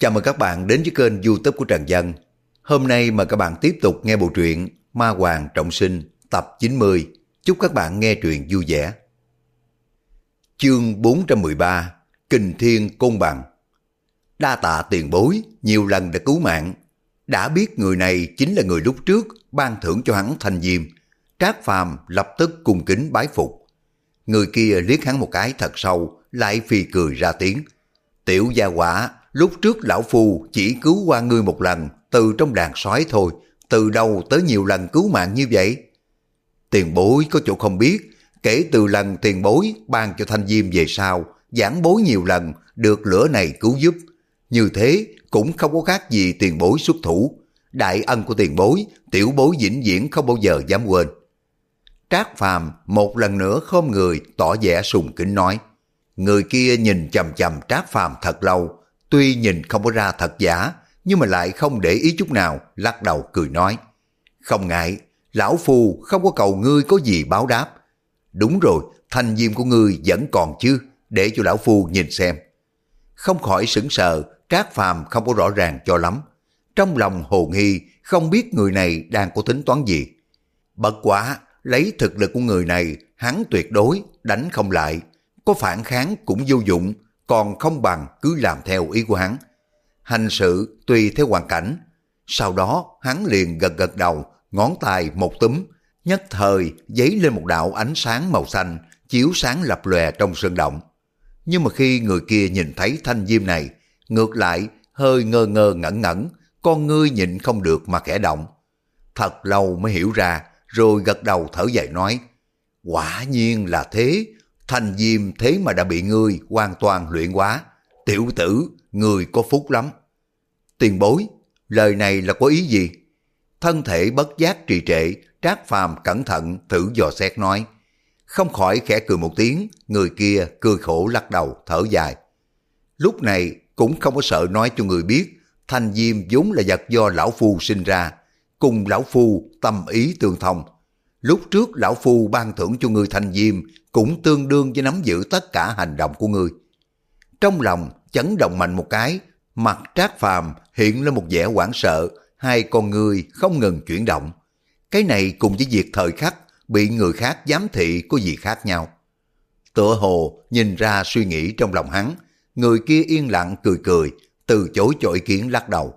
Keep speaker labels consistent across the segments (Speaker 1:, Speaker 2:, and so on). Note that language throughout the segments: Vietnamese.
Speaker 1: Chào mừng các bạn đến với kênh youtube của Trần Dân. Hôm nay mời các bạn tiếp tục nghe bộ truyện Ma Hoàng Trọng Sinh tập 90. Chúc các bạn nghe truyện vui vẻ. Chương 413 Kình Thiên Côn Bằng Đa tạ tiền bối, nhiều lần đã cứu mạng. Đã biết người này chính là người lúc trước ban thưởng cho hắn thành diêm. Trác Phàm lập tức cung kính bái phục. Người kia liếc hắn một cái thật sâu, lại phì cười ra tiếng. Tiểu gia quả, lúc trước lão phù chỉ cứu qua ngươi một lần từ trong đàn sói thôi, từ đâu tới nhiều lần cứu mạng như vậy? Tiền bối có chỗ không biết, kể từ lần tiền bối ban cho thanh diêm về sau, giảng bối nhiều lần được lửa này cứu giúp. Như thế cũng không có khác gì tiền bối xuất thủ. Đại ân của tiền bối, tiểu bối vĩnh viễn không bao giờ dám quên. Trác Phàm một lần nữa khom người tỏ vẻ sùng kính nói. Người kia nhìn chầm chầm Trác Phàm thật lâu, tuy nhìn không có ra thật giả, nhưng mà lại không để ý chút nào, lắc đầu cười nói. Không ngại, lão phu không có cầu ngươi có gì báo đáp. Đúng rồi, thanh diêm của ngươi vẫn còn chứ, để cho lão phu nhìn xem. Không khỏi sững sờ, Trác Phàm không có rõ ràng cho lắm. Trong lòng hồ nghi, không biết người này đang có tính toán gì. Bất quá, lấy thực lực của người này, hắn tuyệt đối đánh không lại, có phản kháng cũng vô dụng, còn không bằng cứ làm theo ý của hắn. Hành sự tùy theo hoàn cảnh. Sau đó hắn liền gật gật đầu, ngón tay một túm, nhất thời giấy lên một đạo ánh sáng màu xanh, chiếu sáng lập lòe trong sơn động. Nhưng mà khi người kia nhìn thấy thanh diêm này, ngược lại hơi ngơ ngơ ngẩn ngẩn, con ngươi nhịn không được mà kẻ động. Thật lâu mới hiểu ra, rồi gật đầu thở dài nói, quả nhiên là thế, Thành diêm thế mà đã bị ngươi hoàn toàn luyện quá. Tiểu tử, ngươi có phúc lắm. Tiền bối, lời này là có ý gì? Thân thể bất giác trì trệ, Trác Phàm cẩn thận thử dò xét nói. Không khỏi khẽ cười một tiếng, người kia cười khổ lắc đầu, thở dài. Lúc này cũng không có sợ nói cho người biết, thanh diêm vốn là vật do lão phu sinh ra, cùng lão phu tâm ý tương thông. Lúc trước lão phu ban thưởng cho người thanh diêm cũng tương đương với nắm giữ tất cả hành động của ngươi. Trong lòng chấn động mạnh một cái, mặt trác phàm hiện lên một vẻ hoảng sợ, hai con người không ngừng chuyển động. Cái này cùng với việc thời khắc bị người khác giám thị có gì khác nhau. Tựa hồ nhìn ra suy nghĩ trong lòng hắn, người kia yên lặng cười cười, từ chối cho ý kiến lắc đầu.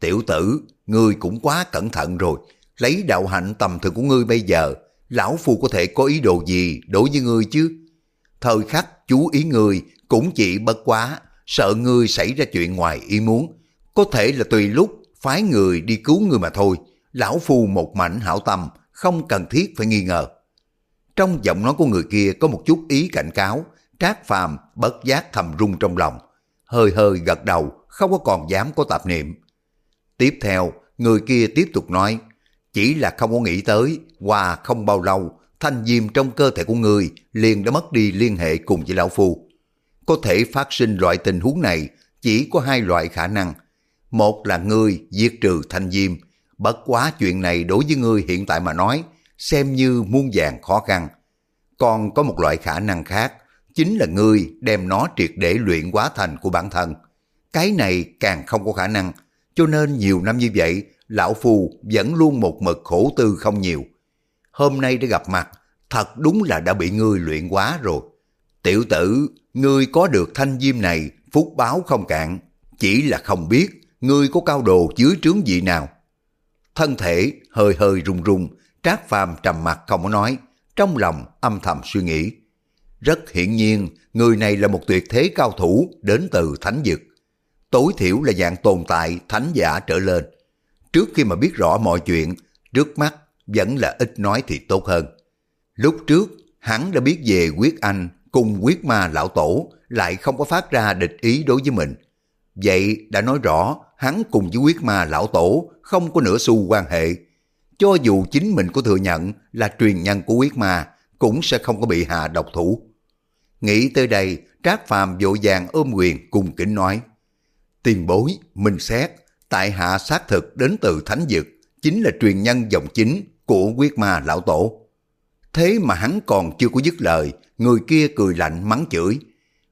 Speaker 1: Tiểu tử, ngươi cũng quá cẩn thận rồi, lấy đạo hạnh tầm thường của ngươi bây giờ lão phu có thể có ý đồ gì đối với ngươi chứ? Thời khắc chú ý ngươi cũng chỉ bất quá, sợ ngươi xảy ra chuyện ngoài ý muốn. Có thể là tùy lúc phái người đi cứu ngươi mà thôi. Lão phu một mảnh hảo tâm, không cần thiết phải nghi ngờ. Trong giọng nói của người kia có một chút ý cảnh cáo, trác phàm bất giác thầm rung trong lòng. Hơi hơi gật đầu, không có còn dám có tạp niệm. Tiếp theo, người kia tiếp tục nói, chỉ là không có nghĩ tới, qua không bao lâu, thanh diêm trong cơ thể của người liền đã mất đi liên hệ cùng với Lão Phu. Có thể phát sinh loại tình huống này chỉ có hai loại khả năng. Một là ngươi diệt trừ thanh diêm, bất quá chuyện này đối với ngươi hiện tại mà nói, xem như muôn vàng khó khăn. Còn có một loại khả năng khác, chính là ngươi đem nó triệt để luyện quá thành của bản thân. Cái này càng không có khả năng, cho nên nhiều năm như vậy lão phu vẫn luôn một mực khổ tư không nhiều. Hôm nay đã gặp mặt, thật đúng là đã bị ngươi luyện quá rồi. Tiểu tử, ngươi có được thanh diêm này, phúc báo không cạn, chỉ là không biết ngươi có cao đồ dưới trướng gì nào. Thân thể hơi hơi run run, Trác Phàm trầm mặt không có nói, trong lòng âm thầm suy nghĩ. Rất hiển nhiên, người này là một tuyệt thế cao thủ đến từ thánh dực. Tối thiểu là dạng tồn tại thánh giả trở lên. Trước khi mà biết rõ mọi chuyện, trước mắt vẫn là ít nói thì tốt hơn. Lúc trước, hắn đã biết về quyết anh cùng quyết ma lão tổ lại không có phát ra địch ý đối với mình. Vậy đã nói rõ hắn cùng với quyết ma lão tổ không có nửa xu quan hệ. Cho dù chính mình có thừa nhận là truyền nhân của quyết ma cũng sẽ không có bị hạ độc thủ. Nghĩ tới đây, Trác Phàm vội vàng ôm quyền cùng kính nói. Tiền bối, mình xét, tại hạ xác thực đến từ thánh dực, chính là truyền nhân dòng chính của quyết ma lão tổ. Thế mà hắn còn chưa có dứt lời, người kia cười lạnh mắng chửi.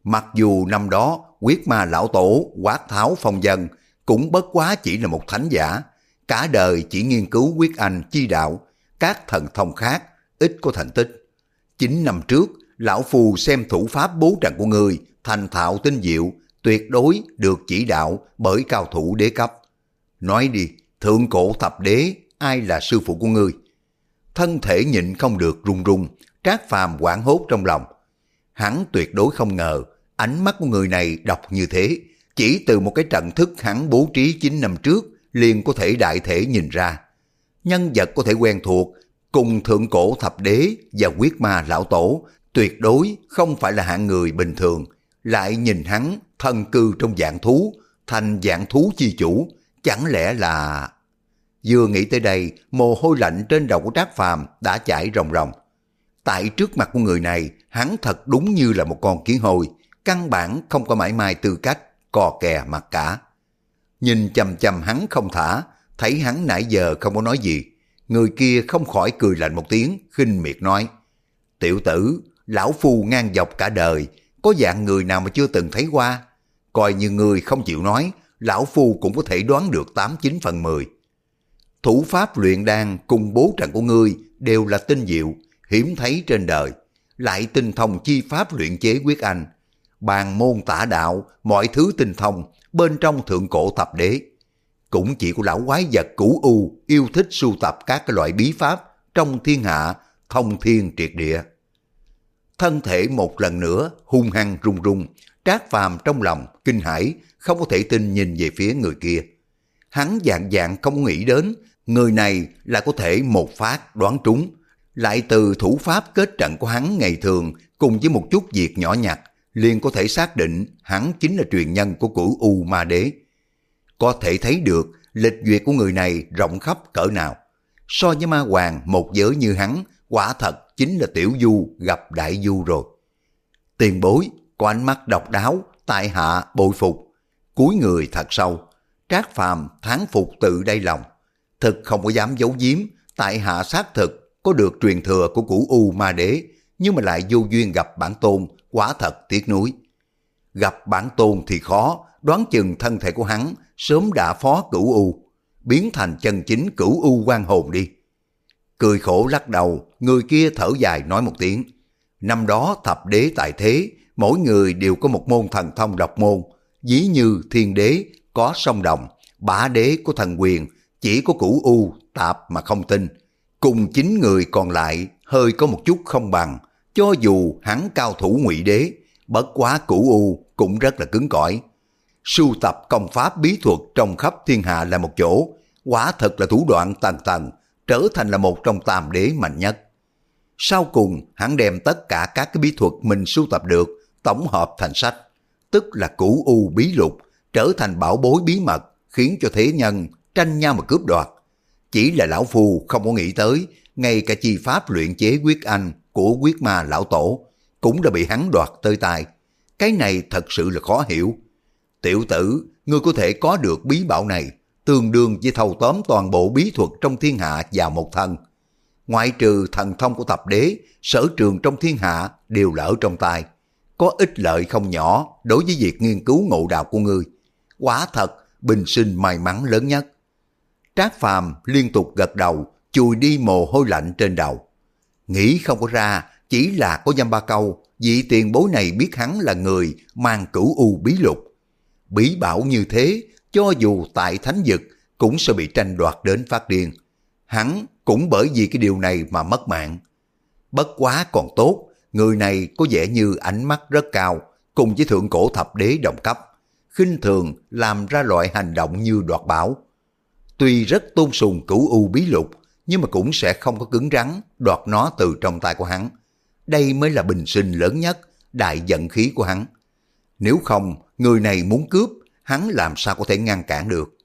Speaker 1: Mặc dù năm đó quyết ma lão tổ quát tháo phong dân cũng bất quá chỉ là một thánh giả, cả đời chỉ nghiên cứu quyết anh chi đạo, các thần thông khác, ít có thành tích. Chín năm trước, lão phù xem thủ pháp bố trận của người, thành thạo tinh diệu, tuyệt đối được chỉ đạo bởi cao thủ đế cấp. Nói đi, thượng cổ thập đế, ai là sư phụ của ngươi? Thân thể nhịn không được run run, trác phàm quảng hốt trong lòng. Hắn tuyệt đối không ngờ, ánh mắt của người này độc như thế, chỉ từ một cái trận thức hắn bố trí 9 năm trước liền có thể đại thể nhìn ra. Nhân vật có thể quen thuộc, cùng thượng cổ thập đế và quyết ma lão tổ, tuyệt đối không phải là hạng người bình thường, lại nhìn hắn thân cư trong dạng thú, thành dạng thú chi chủ, chẳng lẽ là... Vừa nghĩ tới đây, mồ hôi lạnh trên đầu của Trác Phàm đã chảy ròng ròng. Tại trước mặt của người này, hắn thật đúng như là một con kiến hồi, căn bản không có mãi mai tư cách, cò kè mặt cả. Nhìn chầm chầm hắn không thả, thấy hắn nãy giờ không có nói gì. Người kia không khỏi cười lạnh một tiếng, khinh miệt nói. Tiểu tử, lão phu ngang dọc cả đời, có dạng người nào mà chưa từng thấy qua. Coi như người không chịu nói, lão phu cũng có thể đoán được 89 phần 10. Thủ pháp luyện đan cùng bố trận của ngươi đều là tinh diệu, hiếm thấy trên đời. Lại tinh thông chi pháp luyện chế quyết anh. Bàn môn tả đạo, mọi thứ tinh thông, bên trong thượng cổ thập đế. Cũng chỉ của lão quái vật cũ u yêu thích sưu tập các cái loại bí pháp trong thiên hạ, thông thiên triệt địa. Thân thể một lần nữa hung hăng rung rung, trác phàm trong lòng, kinh hãi không có thể tin nhìn về phía người kia. Hắn dạng dạng không nghĩ đến, người này là có thể một phát đoán trúng, lại từ thủ pháp kết trận của hắn ngày thường cùng với một chút việc nhỏ nhặt, liền có thể xác định hắn chính là truyền nhân của cửu U Ma Đế. Có thể thấy được lịch duyệt của người này rộng khắp cỡ nào. So với ma hoàng một giới như hắn, quả thật chính là tiểu du gặp đại du rồi. Tiền bối, có ánh mắt độc đáo, tại hạ bội phục, cúi người thật sâu, trác phàm thán phục tự đây lòng. Thực không có dám giấu giếm, tại hạ xác thực có được truyền thừa của cửu U Ma Đế, nhưng mà lại vô duyên gặp bản tôn, quá thật tiếc nuối. Gặp bản tôn thì khó, đoán chừng thân thể của hắn sớm đã phó cửu U, biến thành chân chính cửu U quan hồn đi. Cười khổ lắc đầu, người kia thở dài nói một tiếng. Năm đó thập đế tại thế, mỗi người đều có một môn thần thông độc môn, dí như thiên đế có song đồng, bá đế có thần quyền, chỉ có cửu U tạp mà không tin. Cùng chín người còn lại hơi có một chút không bằng, cho dù hắn cao thủ ngụy đế, bất quá cửu U cũng rất là cứng cỏi. Sưu tập công pháp bí thuật trong khắp thiên hạ là một chỗ, quả thật là thủ đoạn tầng tầng, trở thành là một trong tam đế mạnh nhất. Sau cùng, hắn đem tất cả các cái bí thuật mình sưu tập được, tổng hợp thành sách, tức là cửu U bí lục, trở thành bảo bối bí mật, khiến cho thế nhân tranh nhau mà cướp đoạt. Chỉ là lão phu không có nghĩ tới, ngay cả chi pháp luyện chế quyết anh của quyết ma lão tổ cũng đã bị hắn đoạt tới tay. Cái này thật sự là khó hiểu. Tiểu tử, ngươi có thể có được bí bảo này, tương đương với thâu tóm toàn bộ bí thuật trong thiên hạ vào một thân. Ngoại trừ thần thông của tập đế, sở trường trong thiên hạ đều lỡ trong tay. Có ích lợi không nhỏ đối với việc nghiên cứu ngộ đạo của ngươi. quá thật, bình sinh may mắn lớn nhất. Trác Phàm liên tục gật đầu, chùi đi mồ hôi lạnh trên đầu. Nghĩ không có ra, chỉ là có dăm ba câu, vị tiền bối này biết hắn là người mang cửu u bí lục. Bí bảo như thế, cho dù tại thánh vực, cũng sẽ bị tranh đoạt đến phát điên. Hắn cũng bởi vì cái điều này mà mất mạng. Bất quá còn tốt, người này có vẻ như ánh mắt rất cao, cùng với thượng cổ thập đế đồng cấp. khinh thường làm ra loại hành động như đoạt bảo. Tuy rất tôn sùng cửu u bí lục, nhưng mà cũng sẽ không có cứng rắn đoạt nó từ trong tay của hắn. Đây mới là bình sinh lớn nhất, đại giận khí của hắn. Nếu không, người này muốn cướp, hắn làm sao có thể ngăn cản được.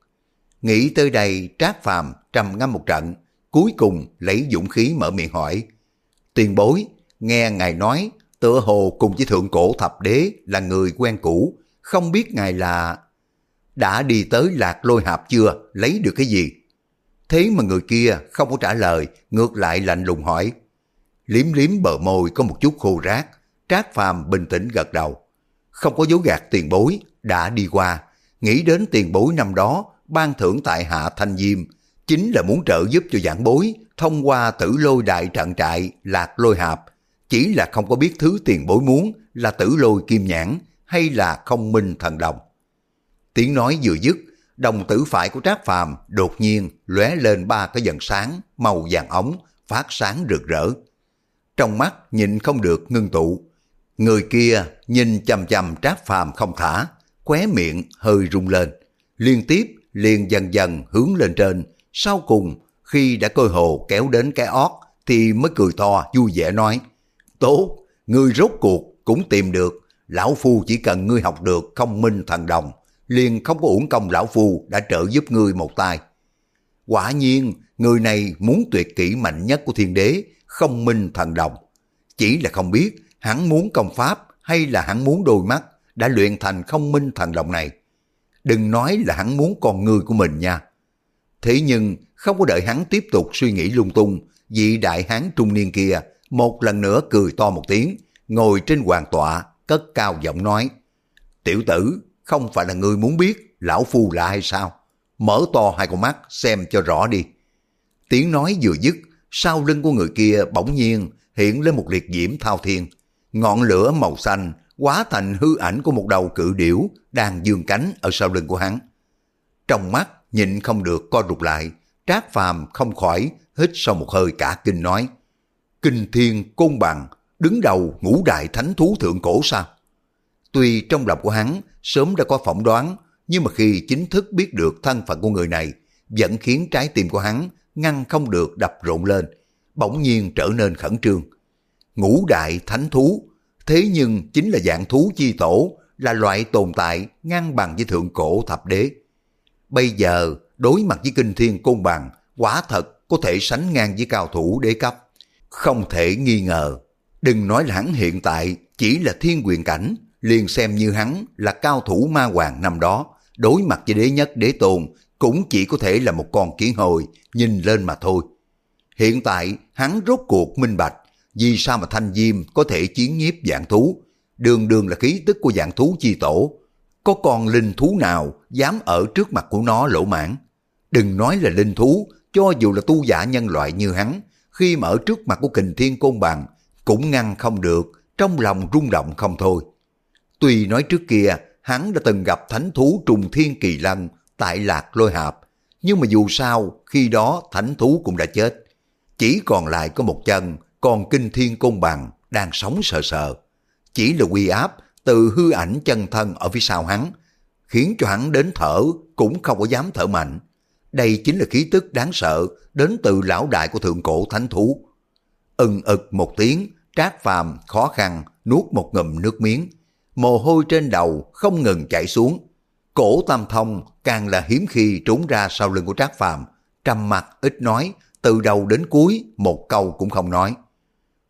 Speaker 1: Nghĩ tới đây, Trác Phàm trầm ngâm một trận, cuối cùng lấy dũng khí mở miệng hỏi. Tiền bối, nghe ngài nói, tựa hồ cùng với thượng cổ thập đế là người quen cũ, không biết ngài là... Đã đi tới lạc lôi hạp chưa, lấy được cái gì? Thế mà người kia không có trả lời, ngược lại lạnh lùng hỏi. Liếm liếm bờ môi có một chút khô rác, Trác Phàm bình tĩnh gật đầu. không có dấu gạt tiền bối, đã đi qua, nghĩ đến tiền bối năm đó, ban thưởng tại hạ thanh diêm, chính là muốn trợ giúp cho giảng bối thông qua tử lôi đại trận trại lạc lôi hạp, chỉ là không có biết thứ tiền bối muốn là tử lôi kim nhãn hay là không minh thần đồng. Tiếng nói vừa dứt, đồng tử phải của Trác Phàm đột nhiên lóe lên ba cái dần sáng màu vàng ống phát sáng rực rỡ. Trong mắt nhìn không được ngưng tụ. Người kia nhìn chầm chầm Trác Phàm không thả, khóe miệng hơi rung lên. Liên tiếp liền dần dần hướng lên trên. Sau cùng khi đã coi hồ kéo đến cái ót thì mới cười to vui vẻ nói Tốt, ngươi rốt cuộc cũng tìm được. Lão Phu chỉ cần ngươi học được không minh thần đồng liền không có uổng công lão phu đã trợ giúp ngươi một tay. Quả nhiên, người này muốn tuyệt kỹ mạnh nhất của thiên đế, không minh thần đồng. Chỉ là không biết hắn muốn công pháp hay là hắn muốn đôi mắt đã luyện thành không minh thần đồng này. Đừng nói là hắn muốn con người của mình nha. Thế nhưng không có đợi hắn tiếp tục suy nghĩ lung tung, vị đại hán trung niên kia một lần nữa cười to một tiếng, ngồi trên hoàng tọa, cất cao giọng nói. Tiểu tử, không phải là người muốn biết lão phu là hay sao? Mở to hai con mắt xem cho rõ đi. Tiếng nói vừa dứt, sau lưng của người kia bỗng nhiên hiện lên một liệt diễm thao thiên. Ngọn lửa màu xanh hóa thành hư ảnh của một đầu cự điểu đang dương cánh ở sau lưng của hắn. Trong mắt nhịn không được co rụt lại, trác phàm không khỏi hít sau một hơi cả kinh nói. Kinh thiên côn bằng, đứng đầu ngũ đại thánh thú thượng cổ sao? Tuy trong lòng của hắn sớm đã có phỏng đoán, nhưng mà khi chính thức biết được thân phận của người này, vẫn khiến trái tim của hắn ngăn không được đập rộn lên, bỗng nhiên trở nên khẩn trương. Ngũ đại thánh thú, thế nhưng chính là dạng thú chi tổ, là loại tồn tại ngang bằng với thượng cổ thập đế. Bây giờ, đối mặt với kinh thiên côn bằng, quả thật có thể sánh ngang với cao thủ đế cấp. Không thể nghi ngờ, đừng nói là hắn hiện tại chỉ là thiên quyền cảnh, liền xem như hắn là cao thủ ma hoàng năm đó, đối mặt với đế nhất đế tôn cũng chỉ có thể là một con kiến hồi nhìn lên mà thôi. Hiện tại hắn rốt cuộc minh bạch vì sao mà thanh diêm có thể chiến nhiếp dạng thú, đường đường là khí tức của dạng thú chi tổ. Có con linh thú nào dám ở trước mặt của nó lỗ mãn? Đừng nói là linh thú, cho dù là tu giả nhân loại như hắn, khi mà ở trước mặt của kình thiên côn bằng, cũng ngăn không được, trong lòng rung động không thôi. Tuy nói trước kia hắn đã từng gặp thánh thú trùng thiên kỳ lân tại lạc lôi hạp, nhưng mà dù sao khi đó thánh thú cũng đã chết. Chỉ còn lại có một chân, còn kinh thiên côn bằng đang sống sợ sợ. Chỉ là quy áp từ hư ảnh chân thân ở phía sau hắn, khiến cho hắn đến thở cũng không có dám thở mạnh. Đây chính là khí tức đáng sợ đến từ lão đại của thượng cổ thánh thú. Ừng ực một tiếng, trác phàm khó khăn nuốt một ngụm nước miếng, mồ hôi trên đầu không ngừng chảy xuống. Cổ tam thông càng là hiếm khi trốn ra sau lưng của Trác Phàm, trầm mặt ít nói, từ đầu đến cuối một câu cũng không nói.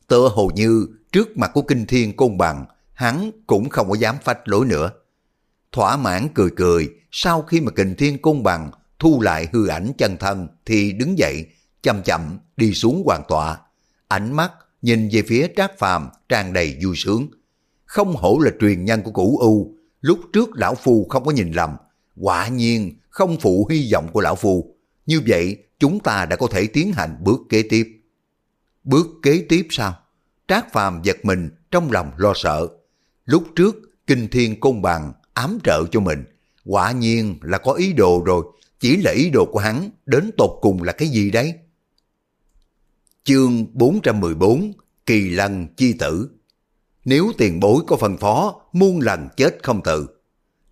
Speaker 1: Tựa hồ như trước mặt của kinh thiên côn bằng, hắn cũng không có dám phách lối nữa. Thỏa mãn cười cười, sau khi mà kình thiên côn bằng thu lại hư ảnh chân thân thì đứng dậy, chậm chậm đi xuống hoàng tọa. Ánh mắt nhìn về phía Trác Phàm tràn đầy vui sướng không hổ là truyền nhân của cửu U, lúc trước lão phu không có nhìn lầm, quả nhiên không phụ hy vọng của lão phu. Như vậy, chúng ta đã có thể tiến hành bước kế tiếp. Bước kế tiếp sao? Trác Phàm giật mình trong lòng lo sợ. Lúc trước, Kinh Thiên Côn Bằng ám trợ cho mình. Quả nhiên là có ý đồ rồi, chỉ là ý đồ của hắn đến tột cùng là cái gì đấy? Chương 414 Kỳ Lân Chi Tử nếu tiền bối có phân phó, muôn lần chết không tự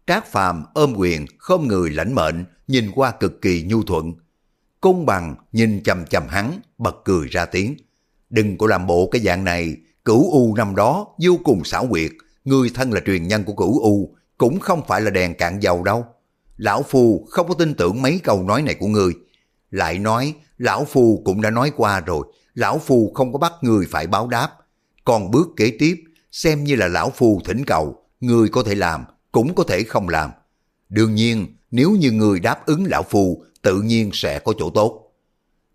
Speaker 1: Trác Phàm ôm quyền, không người lãnh mệnh, nhìn qua cực kỳ nhu thuận. Công bằng nhìn chầm chầm hắn, bật cười ra tiếng. Đừng có làm bộ cái dạng này, cửu U năm đó vô cùng xảo quyệt, người thân là truyền nhân của cửu U, cũng không phải là đèn cạn dầu đâu. Lão Phu không có tin tưởng mấy câu nói này của người. Lại nói, Lão Phu cũng đã nói qua rồi, Lão Phu không có bắt người phải báo đáp. Còn bước kế tiếp, xem như là lão phu thỉnh cầu, người có thể làm, cũng có thể không làm. Đương nhiên, nếu như người đáp ứng lão phu, tự nhiên sẽ có chỗ tốt.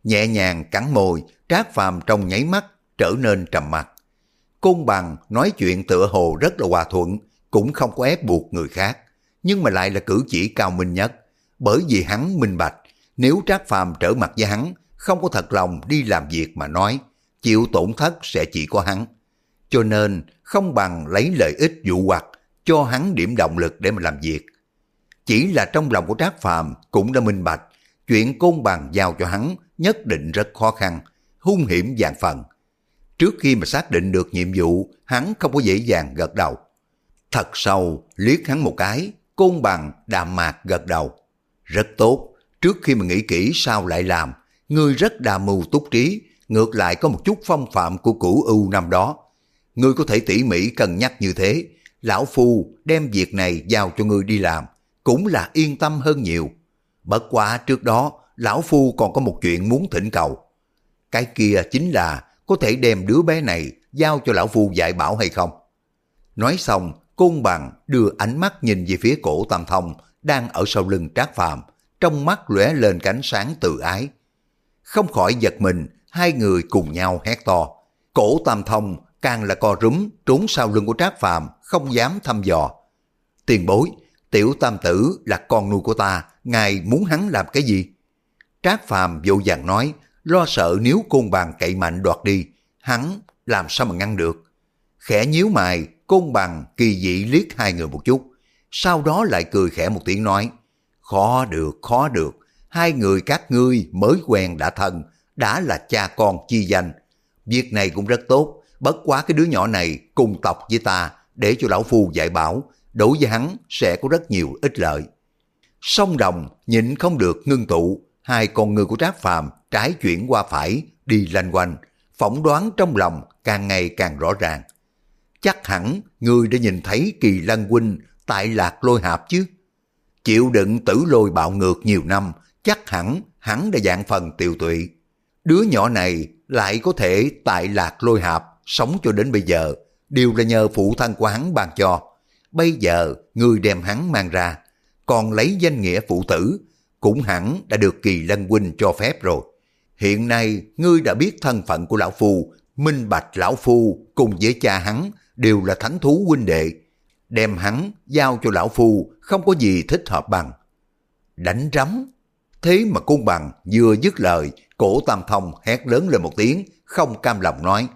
Speaker 1: Nhẹ nhàng cắn môi, trác phàm trong nháy mắt, trở nên trầm mặc. Côn bằng nói chuyện tựa hồ rất là hòa thuận, cũng không có ép buộc người khác, nhưng mà lại là cử chỉ cao minh nhất, bởi vì hắn minh bạch, nếu Trác Phàm trở mặt với hắn, không có thật lòng đi làm việc mà nói, chịu tổn thất sẽ chỉ có hắn. Cho nên không bằng lấy lợi ích dụ hoặc cho hắn điểm động lực để mà làm việc. Chỉ là trong lòng của Trác Phàm cũng đã minh bạch, chuyện côn bằng giao cho hắn nhất định rất khó khăn, hung hiểm dạng phần. Trước khi mà xác định được nhiệm vụ, hắn không có dễ dàng gật đầu. Thật sâu, liếc hắn một cái, côn bằng đạm mạc gật đầu. Rất tốt, trước khi mà nghĩ kỹ sao lại làm, ngươi rất đà mưu túc trí, ngược lại có một chút phong phạm của cửu ưu năm đó. Ngươi có thể tỉ mỉ cân nhắc như thế, lão phu đem việc này giao cho ngươi đi làm, cũng là yên tâm hơn nhiều. Bất quá trước đó, lão phu còn có một chuyện muốn thỉnh cầu. Cái kia chính là có thể đem đứa bé này giao cho lão phu dạy bảo hay không? Nói xong, côn bằng đưa ánh mắt nhìn về phía cổ tam thông đang ở sau lưng trác phàm, trong mắt lóe lên cánh sáng tự ái. Không khỏi giật mình, hai người cùng nhau hét to. Cổ tam thông càng là co rúm trốn sau lưng của trác phàm, không dám thăm dò. Tiền bối, tiểu tam tử là con nuôi của ta, ngài muốn hắn làm cái gì? Trác phàm vội vàng nói, lo sợ nếu côn bằng cậy mạnh đoạt đi, hắn làm sao mà ngăn được. Khẽ nhíu mày, côn bằng kỳ dị liếc hai người một chút, sau đó lại cười khẽ một tiếng nói, khó được, khó được, hai người các ngươi mới quen đã thân, đã là cha con chi danh. Việc này cũng rất tốt, bất quá cái đứa nhỏ này cùng tộc với ta, để cho lão phu dạy bảo, đối với hắn sẽ có rất nhiều ích lợi. Song đồng nhịn không được ngưng tụ, hai con người của Trác Phàm trái chuyển qua phải, đi lanh quanh, phỏng đoán trong lòng càng ngày càng rõ ràng. Chắc hẳn người đã nhìn thấy kỳ lân huynh tại lạc lôi hạp chứ. Chịu đựng tử lôi bạo ngược nhiều năm, chắc hẳn hắn đã dạng phần tiều tụy. Đứa nhỏ này lại có thể tại lạc lôi hạp sống cho đến bây giờ, đều là nhờ phụ thân của hắn ban cho. Bây giờ người đem hắn mang ra, còn lấy danh nghĩa phụ tử, cũng hẳn đã được kỳ lân huynh cho phép rồi. Hiện nay ngươi đã biết thân phận của lão phu, minh bạch lão phu cùng với cha hắn đều là thánh thú huynh đệ. Đem hắn giao cho lão phu không có gì thích hợp bằng. Đánh rắm. Thế mà cung bằng vừa dứt lời, cổ tam thông hét lớn lên một tiếng, không cam lòng nói.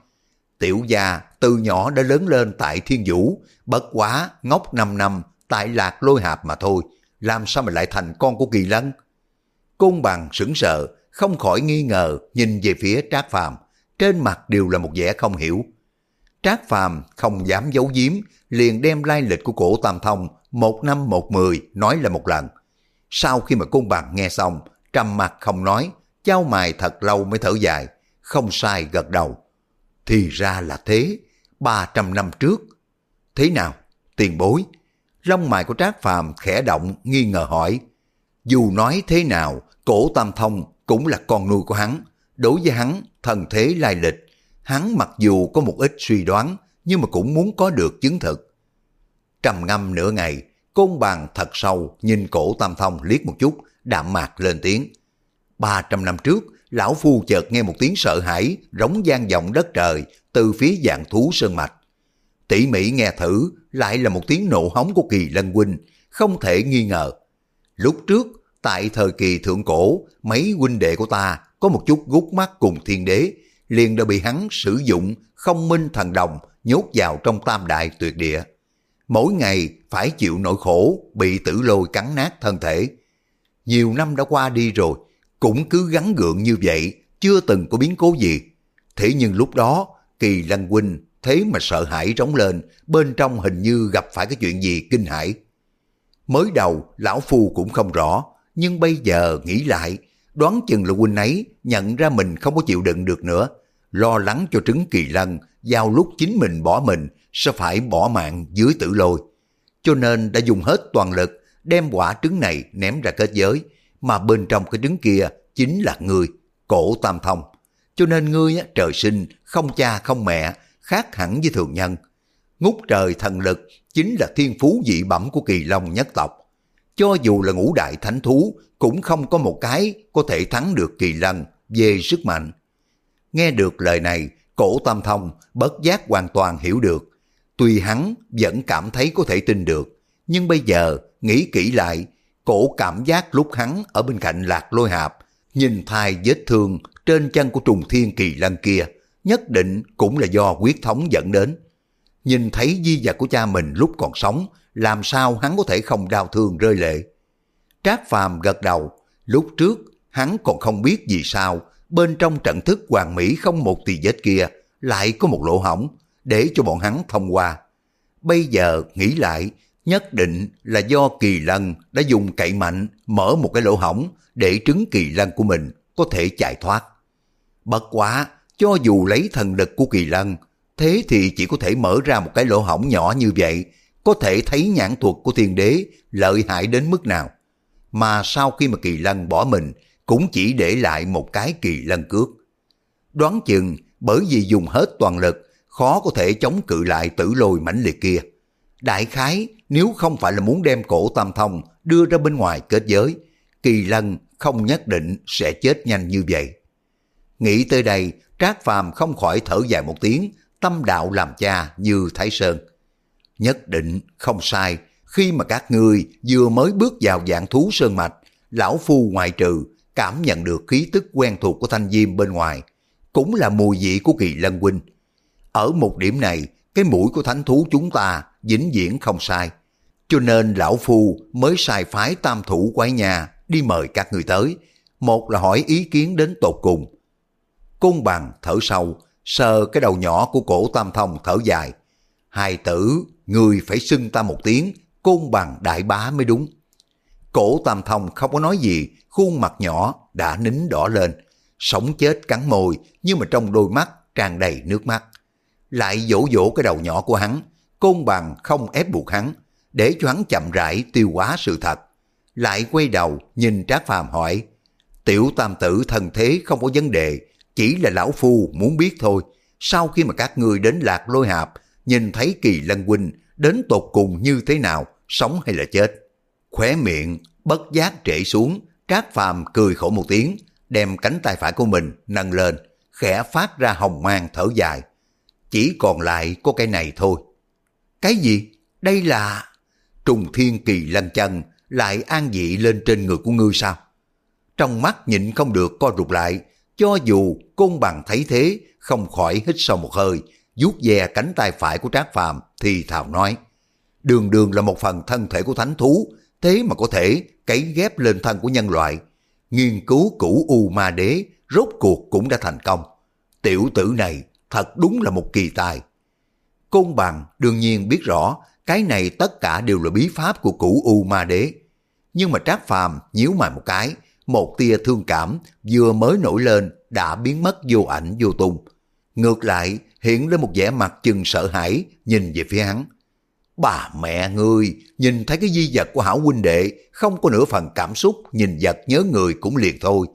Speaker 1: Tiểu gia từ nhỏ đã lớn lên tại thiên vũ, bất quá ngốc 5 năm tại lạc lôi hạp mà thôi, làm sao mà lại thành con của kỳ lân? Cung bằng sững sờ, không khỏi nghi ngờ nhìn về phía Trác Phàm, trên mặt đều là một vẻ không hiểu. Trác Phàm không dám giấu giếm, liền đem lai lịch của cổ Tam Thông một năm một mười nói là một lần. Sau khi mà cung bằng nghe xong, trầm mặt không nói, trao mài thật lâu mới thở dài, không sai gật đầu. Thì ra là thế, 300 năm trước. Thế nào? Tiền bối. Lông mày của Trác Phàm khẽ động, nghi ngờ hỏi. Dù nói thế nào, cổ Tam Thông cũng là con nuôi của hắn. Đối với hắn, thần thế lai lịch, hắn mặc dù có một ít suy đoán, nhưng mà cũng muốn có được chứng thực. Trầm ngâm nửa ngày, côn bằng thật sâu nhìn cổ Tam Thông liếc một chút, đạm mạc lên tiếng. 300 năm trước, lão phu chợt nghe một tiếng sợ hãi, rống gian vọng đất trời từ phía dạng thú sơn mạch. Tỉ mỉ nghe thử, lại là một tiếng nộ hóng của kỳ lân huynh, không thể nghi ngờ. Lúc trước, tại thời kỳ thượng cổ, mấy huynh đệ của ta có một chút gút mắt cùng thiên đế, liền đã bị hắn sử dụng không minh thần đồng nhốt vào trong tam đại tuyệt địa. Mỗi ngày phải chịu nỗi khổ bị tử lôi cắn nát thân thể. Nhiều năm đã qua đi rồi, cũng cứ gắn gượng như vậy, chưa từng có biến cố gì. Thế nhưng lúc đó, kỳ lăng huynh thế mà sợ hãi rống lên, bên trong hình như gặp phải cái chuyện gì kinh hãi. Mới đầu, lão phu cũng không rõ, nhưng bây giờ nghĩ lại, đoán chừng là huynh ấy nhận ra mình không có chịu đựng được nữa, lo lắng cho trứng kỳ lân, giao lúc chính mình bỏ mình, sẽ phải bỏ mạng dưới tử lôi. Cho nên đã dùng hết toàn lực, đem quả trứng này ném ra kết giới, mà bên trong cái trứng kia chính là ngươi, cổ tam thông. Cho nên ngươi trời sinh, không cha không mẹ, khác hẳn với thường nhân. Ngút trời thần lực chính là thiên phú dị bẩm của kỳ long nhất tộc. Cho dù là ngũ đại thánh thú, cũng không có một cái có thể thắng được kỳ lân về sức mạnh. Nghe được lời này, cổ tam thông bất giác hoàn toàn hiểu được. Tuy hắn vẫn cảm thấy có thể tin được, nhưng bây giờ nghĩ kỹ lại, cổ cảm giác lúc hắn ở bên cạnh lạc lôi hạp, nhìn thai vết thương trên chân của trùng thiên kỳ lân kia, nhất định cũng là do quyết thống dẫn đến. Nhìn thấy di vật của cha mình lúc còn sống, làm sao hắn có thể không đau thương rơi lệ. Trác Phàm gật đầu, lúc trước hắn còn không biết vì sao bên trong trận thức hoàng mỹ không một tì vết kia lại có một lỗ hỏng để cho bọn hắn thông qua. Bây giờ nghĩ lại, nhất định là do kỳ lân đã dùng cậy mạnh mở một cái lỗ hỏng để trứng kỳ lân của mình có thể chạy thoát. Bất quá, cho dù lấy thần lực của kỳ lân, thế thì chỉ có thể mở ra một cái lỗ hỏng nhỏ như vậy, có thể thấy nhãn thuật của thiên đế lợi hại đến mức nào. Mà sau khi mà kỳ lân bỏ mình, cũng chỉ để lại một cái kỳ lân cước. Đoán chừng bởi vì dùng hết toàn lực, khó có thể chống cự lại tử lôi mãnh liệt kia. Đại khái, nếu không phải là muốn đem cổ tam thông đưa ra bên ngoài kết giới, kỳ lân không nhất định sẽ chết nhanh như vậy. Nghĩ tới đây, Trác Phàm không khỏi thở dài một tiếng, tâm đạo làm cha như Thái Sơn. Nhất định không sai, khi mà các ngươi vừa mới bước vào dạng thú sơn mạch, lão phu ngoại trừ cảm nhận được khí tức quen thuộc của thanh diêm bên ngoài, cũng là mùi vị của kỳ lân huynh. Ở một điểm này, cái mũi của thánh thú chúng ta vĩnh viễn không sai. Cho nên lão phu mới sai phái tam thủ quái nhà đi mời các người tới. Một là hỏi ý kiến đến tột cùng. Cung bằng thở sâu, sờ cái đầu nhỏ của cổ tam thông thở dài. Hai tử, người phải xưng ta một tiếng, côn bằng đại bá mới đúng. Cổ tam thông không có nói gì, khuôn mặt nhỏ đã nín đỏ lên, sống chết cắn môi nhưng mà trong đôi mắt tràn đầy nước mắt. Lại dỗ dỗ cái đầu nhỏ của hắn, côn bằng không ép buộc hắn, để cho hắn chậm rãi tiêu hóa sự thật. Lại quay đầu nhìn Trác Phàm hỏi, tiểu tam tử thân thế không có vấn đề, chỉ là lão phu muốn biết thôi. Sau khi mà các ngươi đến lạc lôi hạp, nhìn thấy kỳ lân huynh đến tột cùng như thế nào, sống hay là chết. Khóe miệng, bất giác trễ xuống, Trác Phàm cười khổ một tiếng, đem cánh tay phải của mình nâng lên, khẽ phát ra hồng mang thở dài. Chỉ còn lại có cái này thôi. Cái gì? Đây là... Trùng thiên kỳ lân chân lại an dị lên trên người của ngươi sao? Trong mắt nhịn không được co rụt lại, cho dù côn bằng thấy thế, không khỏi hít sâu một hơi, vuốt ve cánh tay phải của Trác Phàm thì thào nói. Đường đường là một phần thân thể của thánh thú, thế mà có thể cấy ghép lên thân của nhân loại. Nghiên cứu cũ U Ma Đế rốt cuộc cũng đã thành công. Tiểu tử này thật đúng là một kỳ tài. Côn bằng đương nhiên biết rõ cái này tất cả đều là bí pháp của cũ U Ma Đế. Nhưng mà Trác Phàm nhíu mày một cái, một tia thương cảm vừa mới nổi lên đã biến mất vô ảnh vô tung. Ngược lại, hiện lên một vẻ mặt chừng sợ hãi nhìn về phía hắn. Bà mẹ ngươi, nhìn thấy cái di vật của hảo huynh đệ, không có nửa phần cảm xúc, nhìn vật nhớ người cũng liền thôi.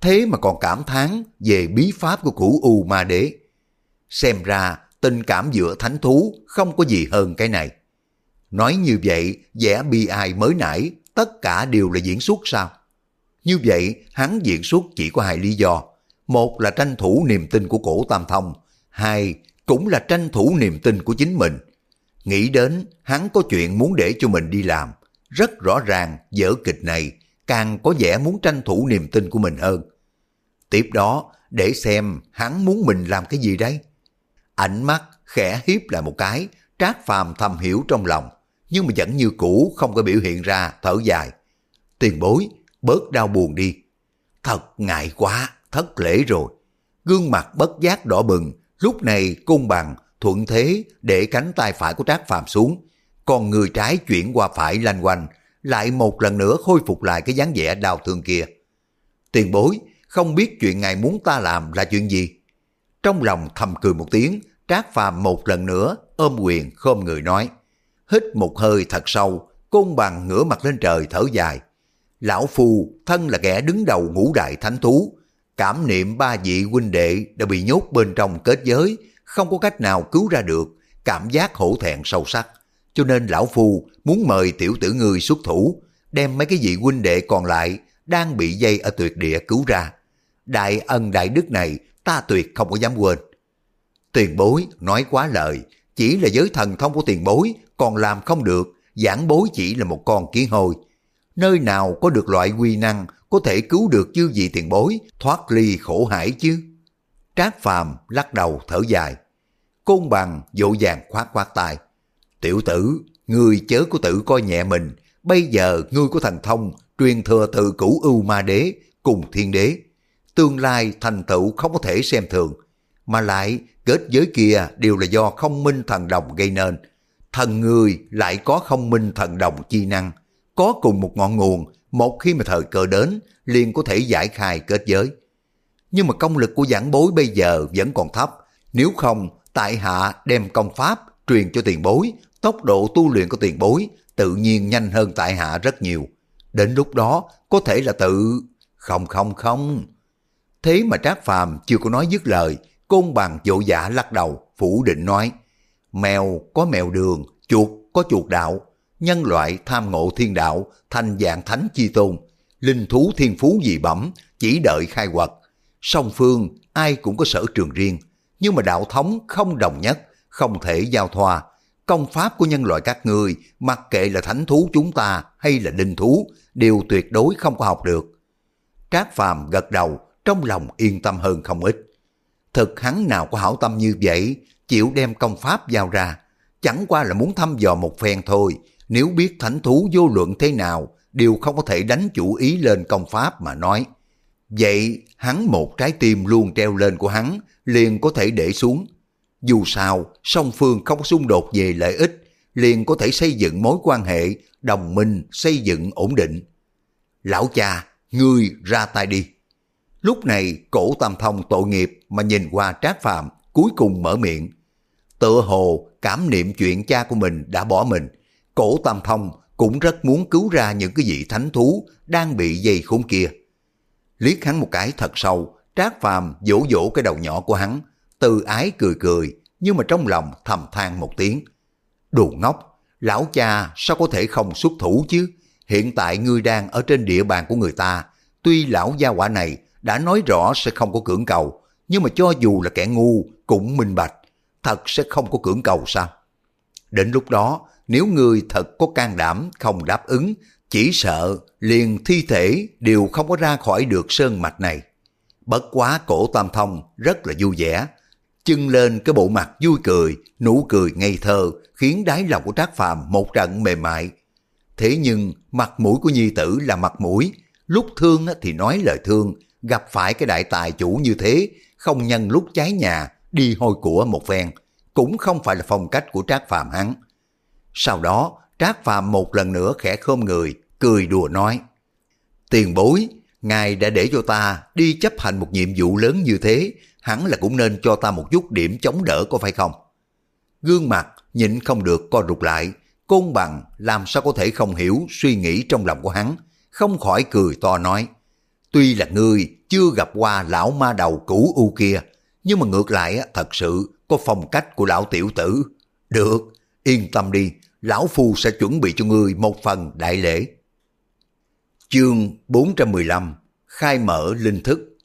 Speaker 1: Thế mà còn cảm thán về bí pháp của cửu U Ma Đế. Xem ra, tình cảm giữa thánh thú không có gì hơn cái này. Nói như vậy, vẻ bi ai mới nãy, tất cả đều là diễn xuất sao? Như vậy, hắn diễn xuất chỉ có hai lý do. Một là tranh thủ niềm tin của cổ Tam Thông, hai cũng là tranh thủ niềm tin của chính mình. Nghĩ đến hắn có chuyện muốn để cho mình đi làm, rất rõ ràng dở kịch này càng có vẻ muốn tranh thủ niềm tin của mình hơn. Tiếp đó, để xem hắn muốn mình làm cái gì đây? Ánh mắt khẽ hiếp lại một cái, trác phàm thầm hiểu trong lòng, nhưng mà vẫn như cũ không có biểu hiện ra, thở dài. Tiền bối, bớt đau buồn đi. Thật ngại quá, thất lễ rồi. Gương mặt bất giác đỏ bừng, lúc này cung bằng thuận thế để cánh tay phải của Trác Phàm xuống, còn người trái chuyển qua phải lanh quanh, lại một lần nữa khôi phục lại cái dáng vẻ đau thương kia. Tiền bối, không biết chuyện ngài muốn ta làm là chuyện gì? Trong lòng thầm cười một tiếng, Trác Phàm một lần nữa ôm quyền khom người nói. Hít một hơi thật sâu, côn bằng ngửa mặt lên trời thở dài. Lão Phu thân là kẻ đứng đầu ngũ đại thánh thú, cảm niệm ba vị huynh đệ đã bị nhốt bên trong kết giới, không có cách nào cứu ra được, cảm giác hổ thẹn sâu sắc. Cho nên lão phu muốn mời tiểu tử người xuất thủ, đem mấy cái vị huynh đệ còn lại đang bị dây ở tuyệt địa cứu ra. Đại ân đại đức này ta tuyệt không có dám quên. Tiền bối nói quá lời, chỉ là giới thần thông của tiền bối, còn làm không được, giảng bối chỉ là một con kiến hôi. Nơi nào có được loại quy năng có thể cứu được chư vị tiền bối, thoát ly khổ hải chứ? Trác Phàm lắc đầu thở dài. Côn bằng dỗ dàng khoát khoát tay. Tiểu tử, ngươi chớ có tự coi nhẹ mình. Bây giờ ngươi có thần thông, truyền thừa từ cửu ưu ma đế cùng thiên đế. Tương lai thành tựu không có thể xem thường. Mà lại kết giới kia đều là do không minh thần đồng gây nên. Thần người lại có không minh thần đồng chi năng. Có cùng một ngọn nguồn, một khi mà thời cơ đến, liền có thể giải khai kết giới. Nhưng mà công lực của giảng bối bây giờ vẫn còn thấp. Nếu không, tại hạ đem công pháp truyền cho tiền bối, tốc độ tu luyện của tiền bối tự nhiên nhanh hơn tại hạ rất nhiều. Đến lúc đó, có thể là tự... Không không không. Thế mà Trác Phàm chưa có nói dứt lời, côn bằng dỗ giả lắc đầu, phủ định nói. Mèo có mèo đường, chuột có chuột đạo, nhân loại tham ngộ thiên đạo, thành dạng thánh chi tôn, linh thú thiên phú dị bẩm, chỉ đợi khai quật. Song phương ai cũng có sở trường riêng, nhưng mà đạo thống không đồng nhất, không thể giao thoa. Công pháp của nhân loại các người, mặc kệ là thánh thú chúng ta hay là linh thú, đều tuyệt đối không có học được. Trác Phàm gật đầu, trong lòng yên tâm hơn không ít. Thực hắn nào có hảo tâm như vậy, chịu đem công pháp giao ra, chẳng qua là muốn thăm dò một phen thôi, nếu biết thánh thú vô luận thế nào, đều không có thể đánh chủ ý lên công pháp mà nói. Vậy hắn một trái tim luôn treo lên của hắn, liền có thể để xuống. Dù sao, song phương không xung đột về lợi ích, liền có thể xây dựng mối quan hệ, đồng minh, xây dựng ổn định. Lão cha, ngươi ra tay đi. Lúc này cổ tam thông tội nghiệp mà nhìn qua trác phàm cuối cùng mở miệng. Tựa hồ cảm niệm chuyện cha của mình đã bỏ mình. Cổ tam thông cũng rất muốn cứu ra những cái vị thánh thú đang bị dây khốn kia. Liếc hắn một cái thật sâu, trác phàm vỗ vỗ cái đầu nhỏ của hắn, từ ái cười cười, nhưng mà trong lòng thầm than một tiếng. Đồ ngốc, lão cha sao có thể không xuất thủ chứ? Hiện tại ngươi đang ở trên địa bàn của người ta, tuy lão gia quả này đã nói rõ sẽ không có cưỡng cầu, nhưng mà cho dù là kẻ ngu cũng minh bạch, thật sẽ không có cưỡng cầu sao? Đến lúc đó, nếu người thật có can đảm không đáp ứng, chỉ sợ liền thi thể đều không có ra khỏi được sơn mạch này. Bất quá cổ tam thông rất là vui vẻ, chưng lên cái bộ mặt vui cười, nụ cười ngây thơ, khiến đáy lòng của Trác Phàm một trận mềm mại. Thế nhưng mặt mũi của nhi tử là mặt mũi, lúc thương thì nói lời thương, gặp phải cái đại tài chủ như thế, không nhân lúc cháy nhà, đi hôi của một phen, cũng không phải là phong cách của Trác Phàm hắn. Sau đó, Trác Phàm một lần nữa khẽ khom người, cười đùa nói, Tiền bối, ngài đã để cho ta đi chấp hành một nhiệm vụ lớn như thế, hắn là cũng nên cho ta một chút điểm chống đỡ có phải không? Gương mặt nhịn không được co rụt lại, côn bằng làm sao có thể không hiểu suy nghĩ trong lòng của hắn, không khỏi cười to nói. Tuy là ngươi chưa gặp qua lão ma đầu cũ u kia, nhưng mà ngược lại thật sự có phong cách của lão tiểu tử. Được, yên tâm đi, lão phu sẽ chuẩn bị cho ngươi một phần đại lễ. Chương 415 Khai mở linh thức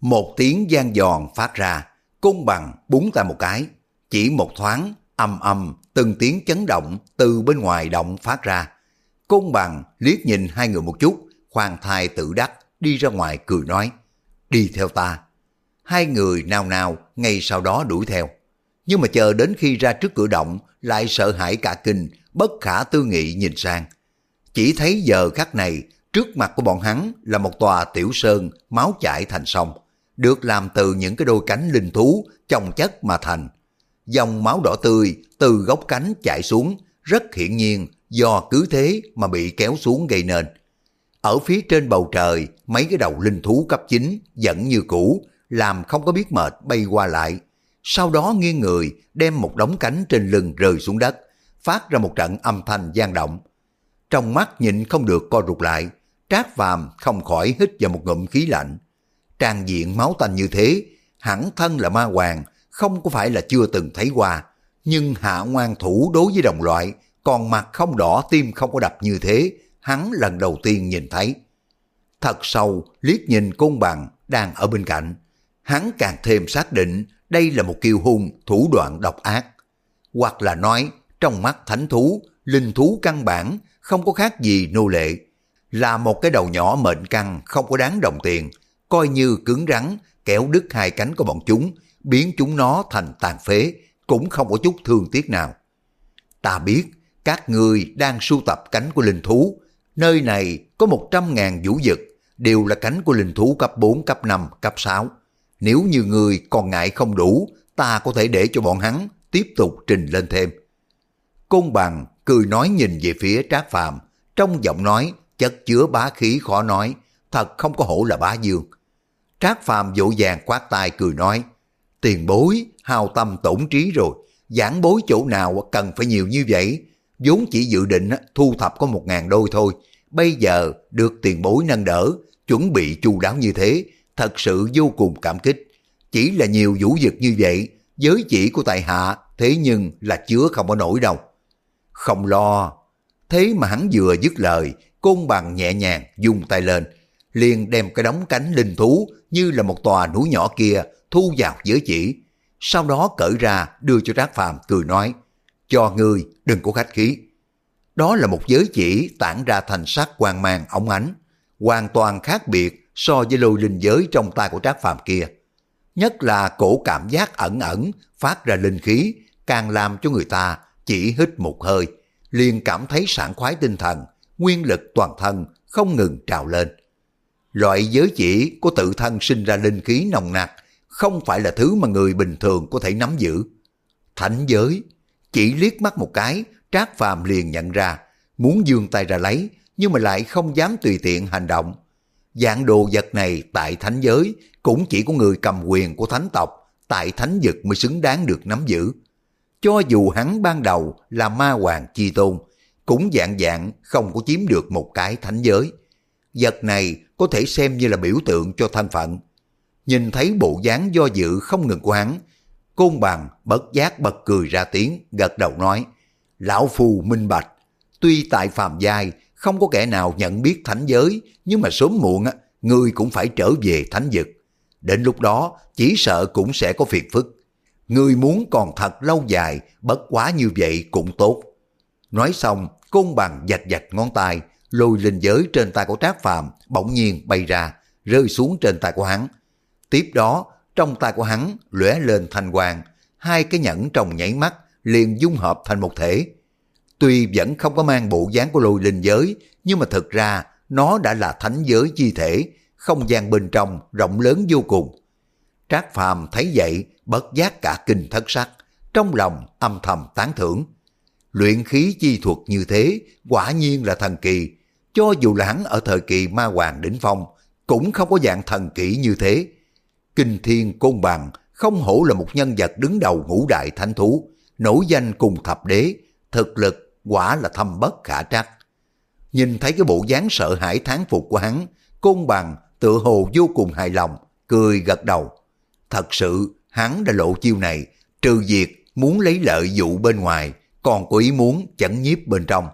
Speaker 1: Một tiếng gian giòn phát ra, côn bằng búng tay một cái. Chỉ một thoáng, âm âm, từng tiếng chấn động từ bên ngoài động phát ra. Côn bằng liếc nhìn hai người một chút, khoan thai tự đắc, đi ra ngoài cười nói, đi theo ta. Hai người nào nào ngay sau đó đuổi theo. Nhưng mà chờ đến khi ra trước cửa động, lại sợ hãi cả kinh, bất khả tư nghị nhìn sang. Chỉ thấy giờ khắc này, trước mặt của bọn hắn là một tòa tiểu sơn máu chảy thành sông, được làm từ những cái đôi cánh linh thú chồng chất mà thành. Dòng máu đỏ tươi từ gốc cánh chảy xuống, rất hiển nhiên do cứ thế mà bị kéo xuống gây nên. Ở phía trên bầu trời, mấy cái đầu linh thú cấp 9 vẫn như cũ, làm không có biết mệt bay qua lại. Sau đó nghiêng người, đem một đống cánh trên lưng rơi xuống đất, phát ra một trận âm thanh gian động. Trong mắt nhịn không được co rụt lại, trác phàm không khỏi hít vào một ngụm khí lạnh. Trang diện máu tanh như thế, hẳn thân là ma hoàng, không có phải là chưa từng thấy qua. Nhưng hạ ngoan thủ đối với đồng loại, còn mặt không đỏ tim không có đập như thế, hắn lần đầu tiên nhìn thấy. Thật sâu, liếc nhìn côn bằng đang ở bên cạnh. Hắn càng thêm xác định đây là một kiêu hung thủ đoạn độc ác. hoặc là nói trong mắt thánh thú, linh thú căn bản không có khác gì nô lệ. Là một cái đầu nhỏ mệnh căng không có đáng đồng tiền, coi như cứng rắn, kéo đứt hai cánh của bọn chúng, biến chúng nó thành tàn phế, cũng không có chút thương tiếc nào. Ta biết, các người đang sưu tập cánh của linh thú, nơi này có 100.000 vũ dực, đều là cánh của linh thú cấp 4, cấp 5, cấp 6. Nếu như người còn ngại không đủ, ta có thể để cho bọn hắn tiếp tục trình lên thêm. Côn bằng cười nói nhìn về phía Trác Phàm, trong giọng nói chất chứa bá khí khó nói, thật không có hổ là bá dương. Trác Phàm dỗ dàng quát tay cười nói, tiền bối, hào tâm tổn trí rồi, giảng bối chỗ nào cần phải nhiều như vậy, vốn chỉ dự định thu thập có một ngàn đôi thôi, bây giờ được tiền bối nâng đỡ, chuẩn bị chu đáo như thế, thật sự vô cùng cảm kích. Chỉ là nhiều vũ dực như vậy, giới chỉ của tài hạ, thế nhưng là chứa không có nổi đâu. Không lo. Thế mà hắn vừa dứt lời, côn bằng nhẹ nhàng dùng tay lên, liền đem cái đóng cánh linh thú như là một tòa núi nhỏ kia thu vào giới chỉ. Sau đó cởi ra đưa cho Trác Phàm cười nói, cho ngươi đừng có khách khí. Đó là một giới chỉ tản ra thành sắc quang mang ống ánh, hoàn toàn khác biệt so với lôi linh giới trong tay của Trác Phàm kia. Nhất là cổ cảm giác ẩn ẩn phát ra linh khí, càng làm cho người ta chỉ hít một hơi, liền cảm thấy sảng khoái tinh thần, nguyên lực toàn thân không ngừng trào lên. Loại giới chỉ của tự thân sinh ra linh khí nồng nặc, không phải là thứ mà người bình thường có thể nắm giữ. Thánh giới, chỉ liếc mắt một cái, Trác Phàm liền nhận ra, muốn dương tay ra lấy, nhưng mà lại không dám tùy tiện hành động. Dạng đồ vật này tại thánh giới cũng chỉ có người cầm quyền của thánh tộc tại thánh vực mới xứng đáng được nắm giữ. Cho dù hắn ban đầu là ma hoàng chi tôn, cũng dạng dạng không có chiếm được một cái thánh giới. Vật này có thể xem như là biểu tượng cho thân phận. Nhìn thấy bộ dáng do dự không ngừng của hắn, côn bằng bất giác bật cười ra tiếng, gật đầu nói, Lão Phù minh bạch, tuy tại phàm giai không có kẻ nào nhận biết thánh giới, nhưng mà sớm muộn á, người cũng phải trở về thánh vực. Đến lúc đó, chỉ sợ cũng sẽ có phiền phức. Người muốn còn thật lâu dài, bất quá như vậy cũng tốt. Nói xong, côn bằng dạch dạch ngón tay, lôi linh giới trên tay của Trác Phàm bỗng nhiên bay ra, rơi xuống trên tay của hắn. Tiếp đó, trong tay của hắn lóe lên thanh quang, hai cái nhẫn trong nhảy mắt liền dung hợp thành một thể. Tuy vẫn không có mang bộ dáng của lôi linh giới, nhưng mà thực ra nó đã là thánh giới chi thể, không gian bên trong rộng lớn vô cùng. Trác Phàm thấy vậy, bất giác cả kinh thất sắc, trong lòng âm thầm tán thưởng. Luyện khí chi thuật như thế, quả nhiên là thần kỳ. Cho dù là hắn ở thời kỳ ma hoàng đỉnh phong, cũng không có dạng thần kỹ như thế. Kinh thiên côn bằng, không hổ là một nhân vật đứng đầu ngũ đại thánh thú, nổi danh cùng thập đế, thực lực quả là thâm bất khả trắc. Nhìn thấy cái bộ dáng sợ hãi thán phục của hắn, côn bằng tự hồ vô cùng hài lòng, cười gật đầu. Thật sự, hắn đã lộ chiêu này, trừ việc muốn lấy lợi dụ bên ngoài, còn có ý muốn chẩn nhiếp bên trong.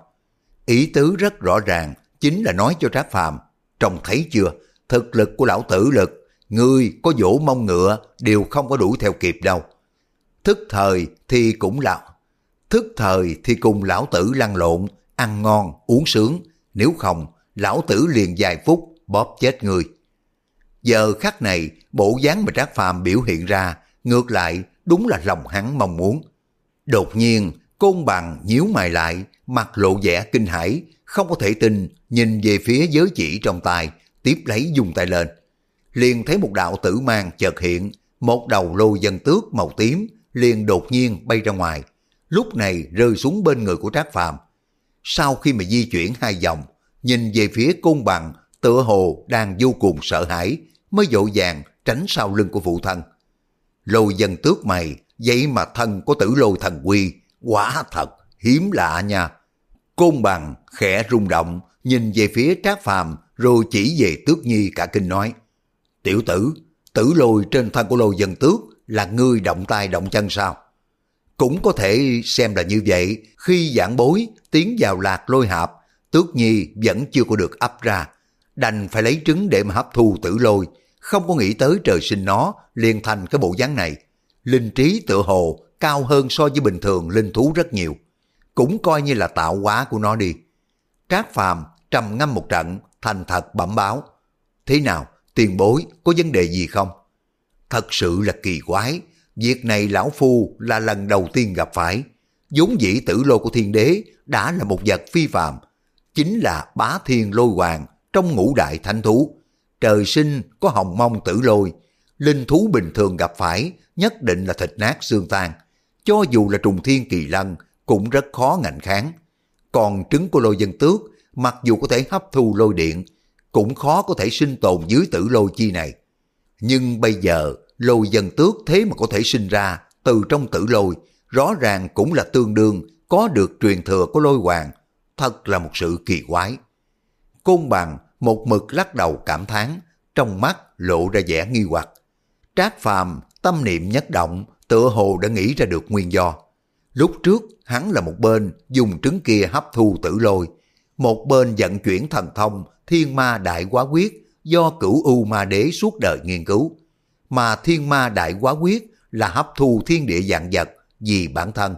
Speaker 1: Ý tứ rất rõ ràng, chính là nói cho Trác Phàm trông thấy chưa, thực lực của lão tử lực, ngươi có vỗ mông ngựa đều không có đủ theo kịp đâu. Thức thời thì cũng là thức thời thì cùng lão tử lăn lộn, ăn ngon, uống sướng, nếu không, lão tử liền vài phút bóp chết người. Giờ khắc này, bộ dáng mà Trác Phàm biểu hiện ra, ngược lại đúng là lòng hắn mong muốn. Đột nhiên, côn bằng nhíu mày lại, mặt lộ vẻ kinh hãi, không có thể tin, nhìn về phía giới chỉ trong tay, tiếp lấy dùng tay lên. Liền thấy một đạo tử mang chợt hiện, một đầu lô dân tước màu tím, liền đột nhiên bay ra ngoài, lúc này rơi xuống bên người của Trác Phàm. Sau khi mà di chuyển hai vòng, nhìn về phía côn bằng, tựa hồ đang vô cùng sợ hãi, mới dội vàng tránh sau lưng của phụ thân. Lôi dân tước mày, vậy mà thân có tử lôi thần quy, quả thật, hiếm lạ nha. Côn bằng khẽ rung động, nhìn về phía trác phàm, rồi chỉ về tước nhi cả kinh nói. Tiểu tử, tử lôi trên thân của lôi dân tước là ngươi động tay động chân sao? Cũng có thể xem là như vậy, khi giảng bối tiến vào lạc lôi hạp, tước nhi vẫn chưa có được ấp ra, đành phải lấy trứng để mà hấp thu tử lôi, không có nghĩ tới trời sinh nó liền thành cái bộ dáng này. Linh trí tựa hồ cao hơn so với bình thường linh thú rất nhiều. Cũng coi như là tạo hóa của nó đi. Trác Phàm trầm ngâm một trận, thành thật bẩm báo. Thế nào, tiền bối có vấn đề gì không? Thật sự là kỳ quái, việc này lão phu là lần đầu tiên gặp phải. vốn dĩ tử lôi của thiên đế đã là một vật phi phạm, chính là bá thiên lôi hoàng trong ngũ đại thánh thú. Trời sinh có hồng mông tử lôi, linh thú bình thường gặp phải nhất định là thịt nát xương tan. Cho dù là trùng thiên kỳ lân cũng rất khó ngạnh kháng. Còn trứng của lôi dân tước mặc dù có thể hấp thu lôi điện cũng khó có thể sinh tồn dưới tử lôi chi này. Nhưng bây giờ lôi dân tước thế mà có thể sinh ra từ trong tử lôi rõ ràng cũng là tương đương có được truyền thừa của lôi hoàng. Thật là một sự kỳ quái. Côn bằng một mực lắc đầu cảm thán trong mắt lộ ra vẻ nghi hoặc. Trác Phàm tâm niệm nhất động, tựa hồ đã nghĩ ra được nguyên do. Lúc trước, hắn là một bên dùng trứng kia hấp thu tử lôi, một bên vận chuyển thần thông thiên ma đại quá quyết do cửu u ma đế suốt đời nghiên cứu. Mà thiên ma đại quá quyết là hấp thu thiên địa dạng vật vì bản thân.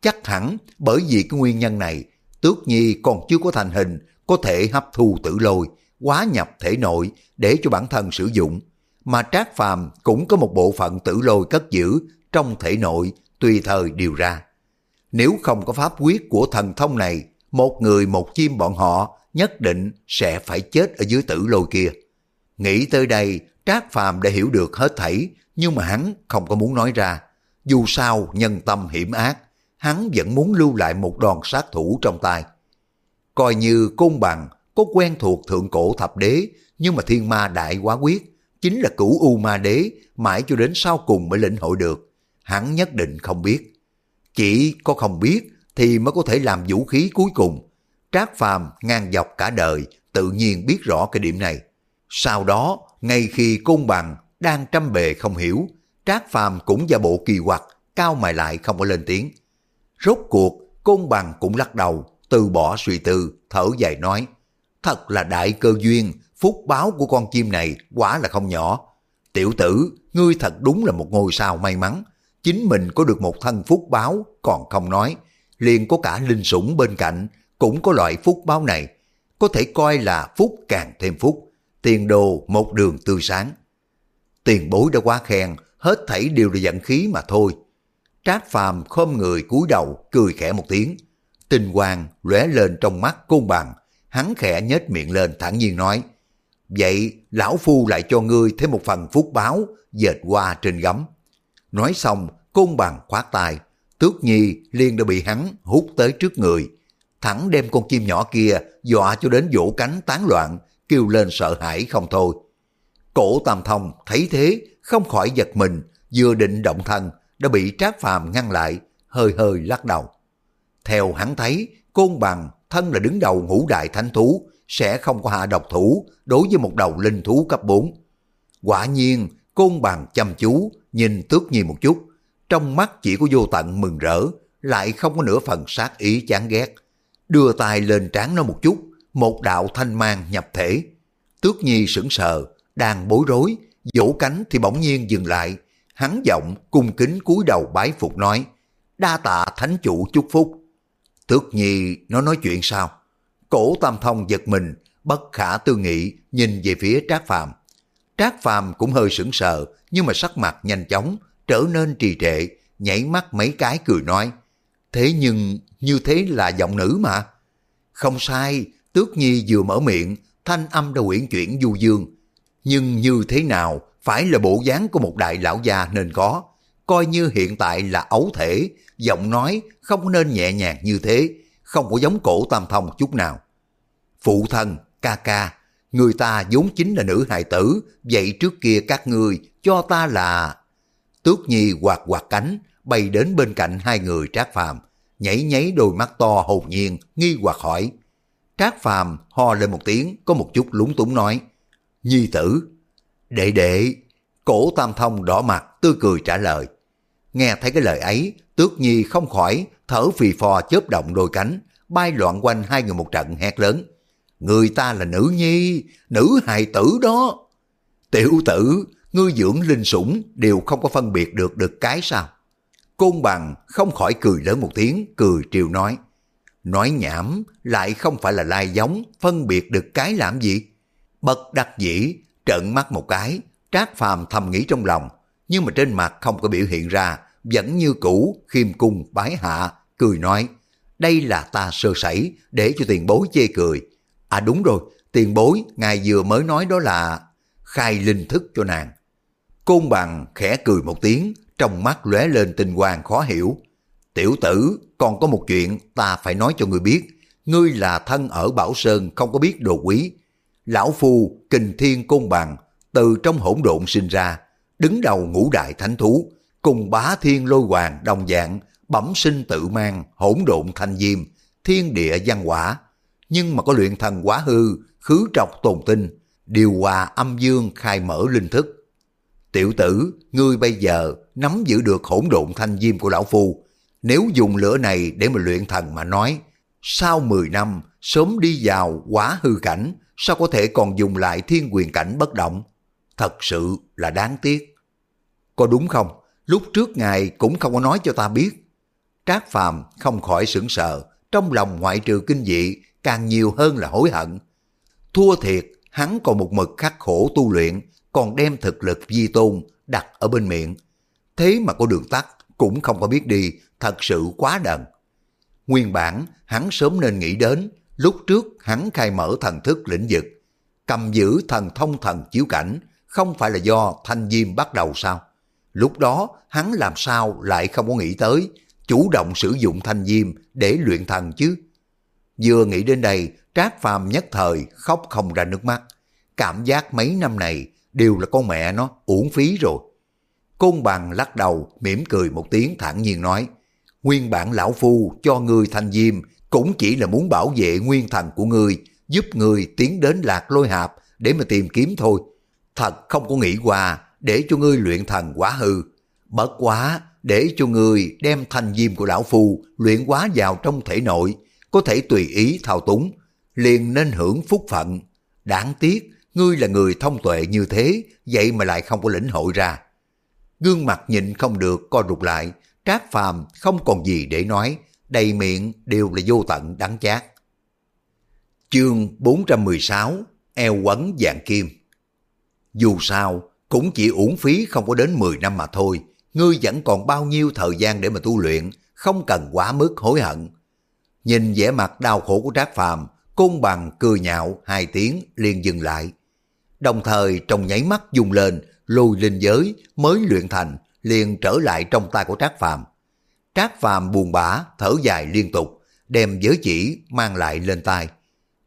Speaker 1: Chắc hẳn bởi vì cái nguyên nhân này, tước nhi còn chưa có thành hình có thể hấp thu tử lôi, quá nhập thể nội để cho bản thân sử dụng mà Trác Phàm cũng có một bộ phận tử lôi cất giữ trong thể nội tùy thời điều ra. Nếu không có pháp quyết của thần thông này, một người một chim bọn họ nhất định sẽ phải chết ở dưới tử lôi kia. Nghĩ tới đây, Trác Phàm đã hiểu được hết thảy, nhưng mà hắn không có muốn nói ra. Dù sao nhân tâm hiểm ác, hắn vẫn muốn lưu lại một đòn sát thủ trong tay. Coi như côn bằng có quen thuộc thượng cổ thập đế, nhưng mà thiên ma đại quá quyết chính là cửu U Ma Đế mãi cho đến sau cùng mới lĩnh hội được. Hắn nhất định không biết. Chỉ có không biết thì mới có thể làm vũ khí cuối cùng. Trác Phàm ngang dọc cả đời tự nhiên biết rõ cái điểm này. Sau đó, ngay khi côn bằng đang trăm bề không hiểu, Trác Phàm cũng giả bộ kỳ quặc, cao mày lại không có lên tiếng. Rốt cuộc, côn bằng cũng lắc đầu, từ bỏ suy tư, thở dài nói, thật là đại cơ duyên, phúc báo của con chim này quả là không nhỏ. Tiểu tử, ngươi thật đúng là một ngôi sao may mắn. Chính mình có được một thân phúc báo còn không nói. Liền có cả linh sủng bên cạnh cũng có loại phúc báo này. Có thể coi là phúc càng thêm phúc. Tiền đồ một đường tươi sáng. Tiền bối đã quá khen, hết thảy đều là giận khí mà thôi. Trác phàm khom người cúi đầu, cười khẽ một tiếng. Tinh quang lóe lên trong mắt côn bằng, hắn khẽ nhếch miệng lên thản nhiên nói, Vậy lão phu lại cho ngươi thêm một phần phúc báo dệt qua trên gấm. Nói xong, côn bằng khoát tay, tước nhi liền đã bị hắn hút tới trước người. Thẳng đem con chim nhỏ kia dọa cho đến vỗ cánh tán loạn, kêu lên sợ hãi không thôi. Cổ tam thông thấy thế, không khỏi giật mình, vừa định động thân, đã bị trác phàm ngăn lại, hơi hơi lắc đầu. Theo hắn thấy, côn bằng thân là đứng đầu ngũ đại thánh thú, sẽ không có hạ độc thủ đối với một đầu linh thú cấp 4. Quả nhiên, côn bằng chăm chú, nhìn tước nhi một chút, trong mắt chỉ có vô tận mừng rỡ, lại không có nửa phần sát ý chán ghét. Đưa tay lên trán nó một chút, một đạo thanh mang nhập thể. Tước nhi sững sờ, đang bối rối, vỗ cánh thì bỗng nhiên dừng lại. Hắn giọng cung kính cúi đầu bái phục nói, đa tạ thánh chủ chúc phúc. Tước nhi nó nói chuyện sao? Cổ Tam Thông giật mình, bất khả tư nghị nhìn về phía Trác Phàm. Trác Phàm cũng hơi sững sờ, nhưng mà sắc mặt nhanh chóng trở nên trì trệ, nhảy mắt mấy cái cười nói: "Thế nhưng như thế là giọng nữ mà." Không sai, Tước Nhi vừa mở miệng, thanh âm đã quyển chuyển du dương. Nhưng như thế nào phải là bộ dáng của một đại lão già nên có. Coi như hiện tại là ấu thể, giọng nói không nên nhẹ nhàng như thế, không có giống cổ tam thông chút nào. Phụ thân, ca ca, người ta vốn chính là nữ hài tử, vậy trước kia các ngươi cho ta là... Tước Nhi quạt quạt cánh, bay đến bên cạnh hai người Trác Phàm, nhảy nháy đôi mắt to hồn nhiên, nghi hoặc hỏi. Trác Phàm ho lên một tiếng, có một chút lúng túng nói. Nhi tử, đệ đệ, cổ tam thông đỏ mặt, tươi cười trả lời. Nghe thấy cái lời ấy, Tước Nhi không khỏi, thở phì phò chớp động đôi cánh, bay loạn quanh hai người một trận hét lớn. Người ta là nữ nhi, nữ hài tử đó. Tiểu tử, ngươi dưỡng linh sủng đều không có phân biệt được được cái sao? Côn bằng không khỏi cười lớn một tiếng, cười triều nói. Nói nhảm lại không phải là lai giống, phân biệt được cái làm gì? Bật đặc dĩ, trợn mắt một cái, trác phàm thầm nghĩ trong lòng, nhưng mà trên mặt không có biểu hiện ra, vẫn như cũ, khiêm cung bái hạ, cười nói, đây là ta sơ sẩy để cho tiền bối chê cười. À đúng rồi, tiền bối, ngài vừa mới nói đó là khai linh thức cho nàng. Côn bằng khẽ cười một tiếng, trong mắt lóe lên tinh quang khó hiểu. Tiểu tử, còn có một chuyện ta phải nói cho ngươi biết. Ngươi là thân ở Bảo Sơn không có biết đồ quý. Lão Phu, kình thiên côn bằng, từ trong hỗn độn sinh ra, đứng đầu ngũ đại thánh thú, cùng bá thiên lôi hoàng đồng dạng, bẩm sinh tự mang, hỗn độn thanh diêm, thiên địa văn quả. Nhưng mà có luyện thần quá hư, khứ trọc tồn tinh, điều hòa âm dương khai mở linh thức. Tiểu tử, ngươi bây giờ nắm giữ được hỗn độn thanh diêm của lão phu. Nếu dùng lửa này để mà luyện thần mà nói, sau 10 năm sớm đi vào quá hư cảnh, sao có thể còn dùng lại thiên quyền cảnh bất động? Thật sự là đáng tiếc. Có đúng không? Lúc trước ngài cũng không có nói cho ta biết. Trác Phàm không khỏi sững sờ, trong lòng ngoại trừ kinh dị càng nhiều hơn là hối hận. Thua thiệt, hắn còn một mực khắc khổ tu luyện, còn đem thực lực di tôn đặt ở bên miệng. Thế mà có đường tắt, cũng không có biết đi, thật sự quá đần. Nguyên bản, hắn sớm nên nghĩ đến, lúc trước hắn khai mở thần thức lĩnh vực, cầm giữ thần thông thần chiếu cảnh, không phải là do thanh diêm bắt đầu sao? Lúc đó, hắn làm sao lại không có nghĩ tới, chủ động sử dụng thanh diêm để luyện thần chứ? Vừa nghĩ đến đây, Trác Phàm nhất thời khóc không ra nước mắt. Cảm giác mấy năm này đều là con mẹ nó uổng phí rồi. Côn bằng lắc đầu, mỉm cười một tiếng thản nhiên nói, nguyên bản lão phu cho người thành diêm cũng chỉ là muốn bảo vệ nguyên thần của người, giúp người tiến đến lạc lôi hạp để mà tìm kiếm thôi. Thật không có nghĩ qua để cho ngươi luyện thần quá hư. Bất quá để cho người đem thành diêm của lão phu luyện quá vào trong thể nội, có thể tùy ý thao túng, liền nên hưởng phúc phận. Đáng tiếc, ngươi là người thông tuệ như thế, vậy mà lại không có lĩnh hội ra. Gương mặt nhịn không được co rụt lại, trác phàm không còn gì để nói, đầy miệng đều là vô tận đắng chát. Chương 416 Eo quấn dạng kim Dù sao, cũng chỉ uổng phí không có đến 10 năm mà thôi, ngươi vẫn còn bao nhiêu thời gian để mà tu luyện, không cần quá mức hối hận. Nhìn vẻ mặt đau khổ của Trác Phàm, côn bằng cười nhạo hai tiếng liền dừng lại. Đồng thời trong nháy mắt dùng lên, lùi linh giới mới luyện thành, liền trở lại trong tay của Trác Phàm. Trác Phàm buồn bã, thở dài liên tục, đem giới chỉ mang lại lên tay.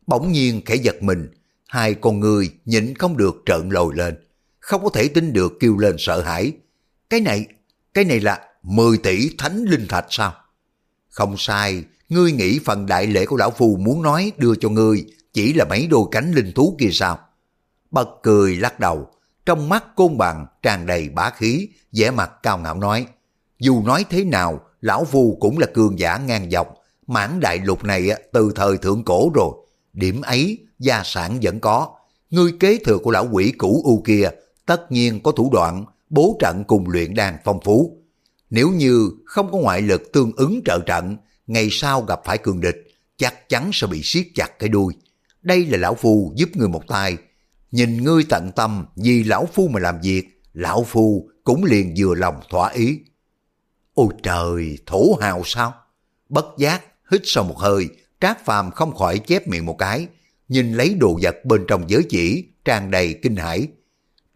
Speaker 1: Bỗng nhiên khẽ giật mình, hai con người nhịn không được trợn lồi lên, không có thể tin được kêu lên sợ hãi. Cái này, cái này là 10 tỷ thánh linh thạch sao? Không sai, ngươi nghĩ phần đại lễ của lão phù muốn nói đưa cho ngươi chỉ là mấy đôi cánh linh thú kia sao? Bật cười lắc đầu, trong mắt côn bằng tràn đầy bá khí, vẻ mặt cao ngạo nói, dù nói thế nào, lão phu cũng là cường giả ngang dọc, mãn đại lục này từ thời thượng cổ rồi, điểm ấy gia sản vẫn có, ngươi kế thừa của lão quỷ cũ u kia tất nhiên có thủ đoạn, bố trận cùng luyện đan phong phú. Nếu như không có ngoại lực tương ứng trợ trận, ngày sau gặp phải cường địch, chắc chắn sẽ bị siết chặt cái đuôi. Đây là lão phu giúp người một tay. Nhìn ngươi tận tâm vì lão phu mà làm việc, lão phu cũng liền vừa lòng thỏa ý. Ôi trời, thổ hào sao? Bất giác, hít sâu một hơi, Trác Phàm không khỏi chép miệng một cái, nhìn lấy đồ vật bên trong giới chỉ, tràn đầy kinh hãi.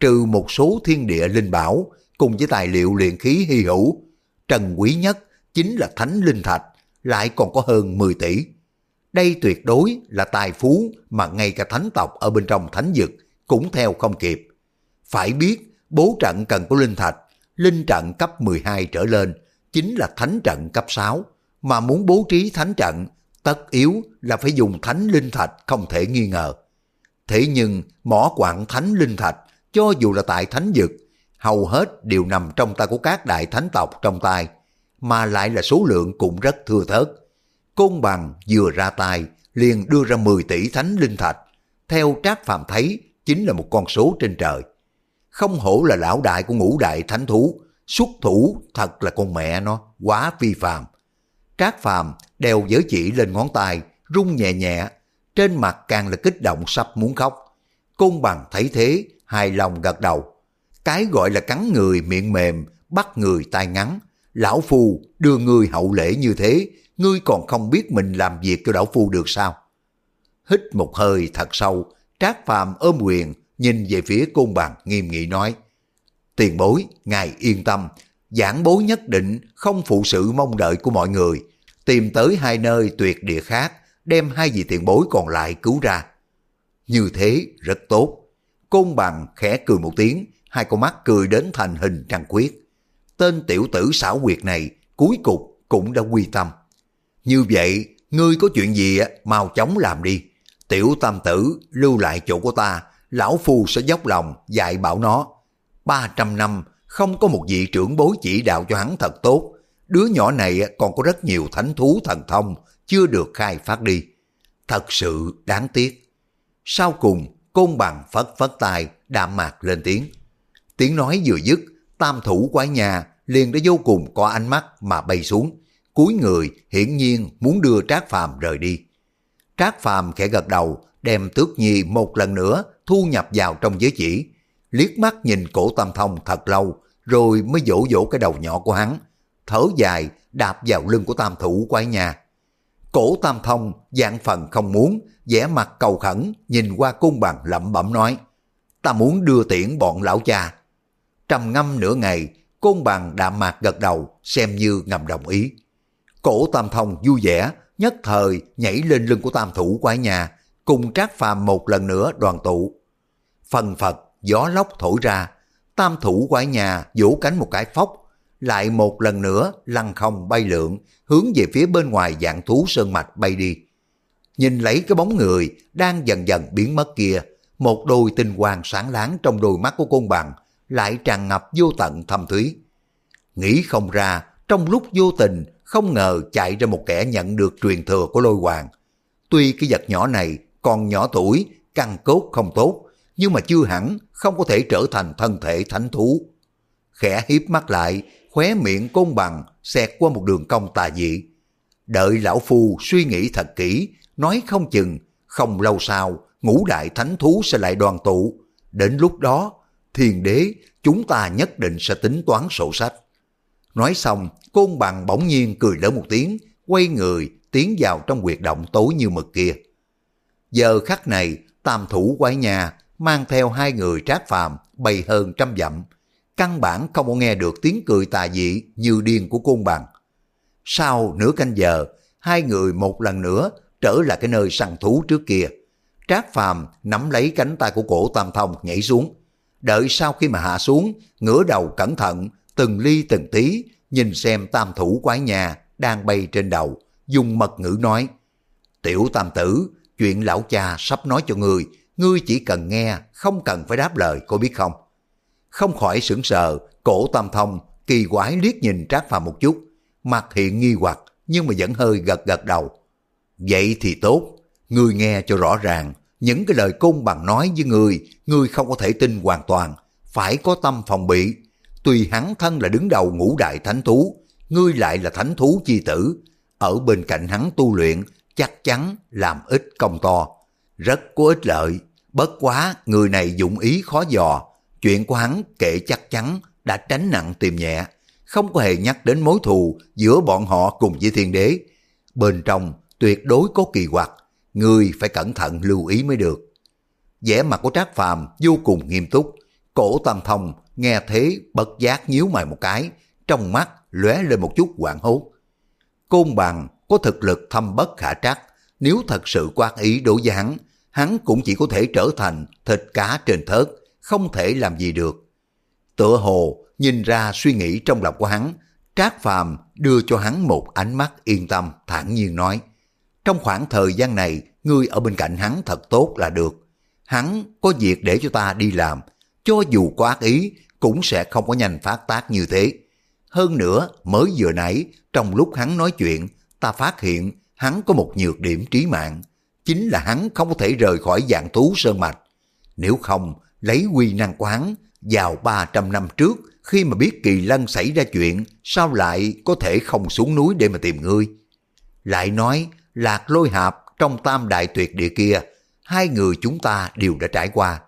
Speaker 1: Trừ một số thiên địa linh bảo, cùng với tài liệu luyện khí hy hữu, trần quý nhất chính là thánh linh thạch, lại còn có hơn 10 tỷ. Đây tuyệt đối là tài phú mà ngay cả thánh tộc ở bên trong thánh dực cũng theo không kịp. Phải biết, bố trận cần có linh thạch, linh trận cấp 12 trở lên, chính là thánh trận cấp 6, mà muốn bố trí thánh trận, tất yếu là phải dùng thánh linh thạch không thể nghi ngờ. Thế nhưng, mỏ quặng thánh linh thạch, cho dù là tại thánh dực, hầu hết đều nằm trong tay của các đại thánh tộc trong tay, mà lại là số lượng cũng rất thưa thớt. Côn bằng vừa ra tay, liền đưa ra 10 tỷ thánh linh thạch, theo Trác Phàm thấy chính là một con số trên trời. Không hổ là lão đại của ngũ đại thánh thú, xuất thủ thật là con mẹ nó, quá phi phàm. Trác phàm đeo giới chỉ lên ngón tay, rung nhẹ nhẹ, trên mặt càng là kích động sắp muốn khóc. Côn bằng thấy thế, hài lòng gật đầu. Cái gọi là cắn người miệng mềm, bắt người tai ngắn. Lão Phu đưa người hậu lễ như thế, ngươi còn không biết mình làm việc cho lão Phu được sao? Hít một hơi thật sâu, Trác Phàm ôm quyền, nhìn về phía côn bằng nghiêm nghị nói. Tiền bối, ngài yên tâm, giảng bối nhất định không phụ sự mong đợi của mọi người, tìm tới hai nơi tuyệt địa khác, đem hai vị tiền bối còn lại cứu ra. Như thế rất tốt. Côn bằng khẽ cười một tiếng, hai con mắt cười đến thành hình trăng quyết. Tên tiểu tử xảo quyệt này cuối cùng cũng đã quy tâm. Như vậy, ngươi có chuyện gì mau chóng làm đi. Tiểu tam tử lưu lại chỗ của ta, lão phu sẽ dốc lòng dạy bảo nó. 300 năm không có một vị trưởng bối chỉ đạo cho hắn thật tốt. Đứa nhỏ này còn có rất nhiều thánh thú thần thông chưa được khai phát đi. Thật sự đáng tiếc. Sau cùng, côn bằng phất phất tay, đạm mạc lên tiếng. Tiếng nói vừa dứt, tam thủ quái nhà liền đã vô cùng có ánh mắt mà bay xuống. cúi người hiển nhiên muốn đưa Trác Phàm rời đi. Trác Phàm khẽ gật đầu, đem Tước Nhi một lần nữa thu nhập vào trong giới chỉ. Liếc mắt nhìn cổ Tam Thông thật lâu, rồi mới vỗ vỗ cái đầu nhỏ của hắn. Thở dài, đạp vào lưng của Tam Thủ quay nhà. Cổ Tam Thông dạng phần không muốn, vẻ mặt cầu khẩn, nhìn qua cung bằng lẩm bẩm nói. Ta muốn đưa tiễn bọn lão cha. Trầm ngâm nửa ngày, côn bằng đạm mạc gật đầu, xem như ngầm đồng ý. Cổ Tam Thông vui vẻ, nhất thời nhảy lên lưng của tam thủ quái nhà, cùng trác phàm một lần nữa đoàn tụ. Phần phật, gió lốc thổi ra, tam thủ quái nhà vỗ cánh một cái phóc, lại một lần nữa lăn không bay lượn, hướng về phía bên ngoài dạng thú sơn mạch bay đi. Nhìn lấy cái bóng người đang dần dần biến mất kia, một đôi tinh quang sáng láng trong đôi mắt của côn bằng, lại tràn ngập vô tận thâm thúy. Nghĩ không ra, trong lúc vô tình không ngờ chạy ra một kẻ nhận được truyền thừa của lôi hoàng. Tuy cái vật nhỏ này còn nhỏ tuổi, căn cốt không tốt, nhưng mà chưa hẳn không có thể trở thành thân thể thánh thú. Khẽ hiếp mắt lại, khóe miệng côn bằng, xẹt qua một đường cong tà dị. Đợi lão phu suy nghĩ thật kỹ, nói không chừng, không lâu sau, ngũ đại thánh thú sẽ lại đoàn tụ. Đến lúc đó, thiền đế, chúng ta nhất định sẽ tính toán sổ sách. Nói xong, côn bằng bỗng nhiên cười lớn một tiếng, quay người tiến vào trong huyệt động tối như mực kia. Giờ khắc này, tam thủ quái nhà mang theo hai người trác phàm bay hơn trăm dặm, căn bản không có nghe được tiếng cười tà dị như điên của côn bằng. Sau nửa canh giờ, hai người một lần nữa trở lại cái nơi săn thú trước kia. Trác phàm nắm lấy cánh tay của cổ tam thông nhảy xuống. Đợi sau khi mà hạ xuống, ngửa đầu cẩn thận, từng ly từng tí, nhìn xem tam thủ quái nhà đang bay trên đầu, dùng mật ngữ nói. Tiểu tam tử, chuyện lão cha sắp nói cho ngươi, ngươi chỉ cần nghe, không cần phải đáp lời, có biết không? Không khỏi sững sờ, cổ tam thông, kỳ quái liếc nhìn trác phàm một chút, mặt hiện nghi hoặc nhưng mà vẫn hơi gật gật đầu. Vậy thì tốt, ngươi nghe cho rõ ràng, những cái lời cung bằng nói với ngươi, ngươi không có thể tin hoàn toàn, phải có tâm phòng bị, Tuy hắn thân là đứng đầu ngũ đại thánh thú, ngươi lại là thánh thú chi tử. Ở bên cạnh hắn tu luyện, chắc chắn làm ít công to. Rất có ích lợi, bất quá người này dụng ý khó dò. Chuyện của hắn kể chắc chắn đã tránh nặng tìm nhẹ, không có hề nhắc đến mối thù giữa bọn họ cùng với thiên đế. Bên trong tuyệt đối có kỳ quặc, người phải cẩn thận lưu ý mới được. vẻ mặt của Trác Phàm vô cùng nghiêm túc, cổ tam thông nghe thế bất giác nhíu mày một cái, trong mắt lóe lên một chút hoảng hốt. Côn bằng có thực lực thâm bất khả trắc, nếu thật sự quát ý đối với hắn, hắn cũng chỉ có thể trở thành thịt cá trên thớt, không thể làm gì được. Tựa hồ nhìn ra suy nghĩ trong lòng của hắn, Trác Phàm đưa cho hắn một ánh mắt yên tâm, thản nhiên nói. Trong khoảng thời gian này, ngươi ở bên cạnh hắn thật tốt là được. Hắn có việc để cho ta đi làm, cho dù có ác ý cũng sẽ không có nhanh phát tác như thế. Hơn nữa, mới vừa nãy, trong lúc hắn nói chuyện, ta phát hiện hắn có một nhược điểm trí mạng. Chính là hắn không có thể rời khỏi dạng thú sơn mạch. Nếu không, lấy quy năng của hắn, vào 300 năm trước, khi mà biết Kỳ Lân xảy ra chuyện, sao lại có thể không xuống núi để mà tìm ngươi? Lại nói, lạc lôi hạp trong tam đại tuyệt địa kia, hai người chúng ta đều đã trải qua.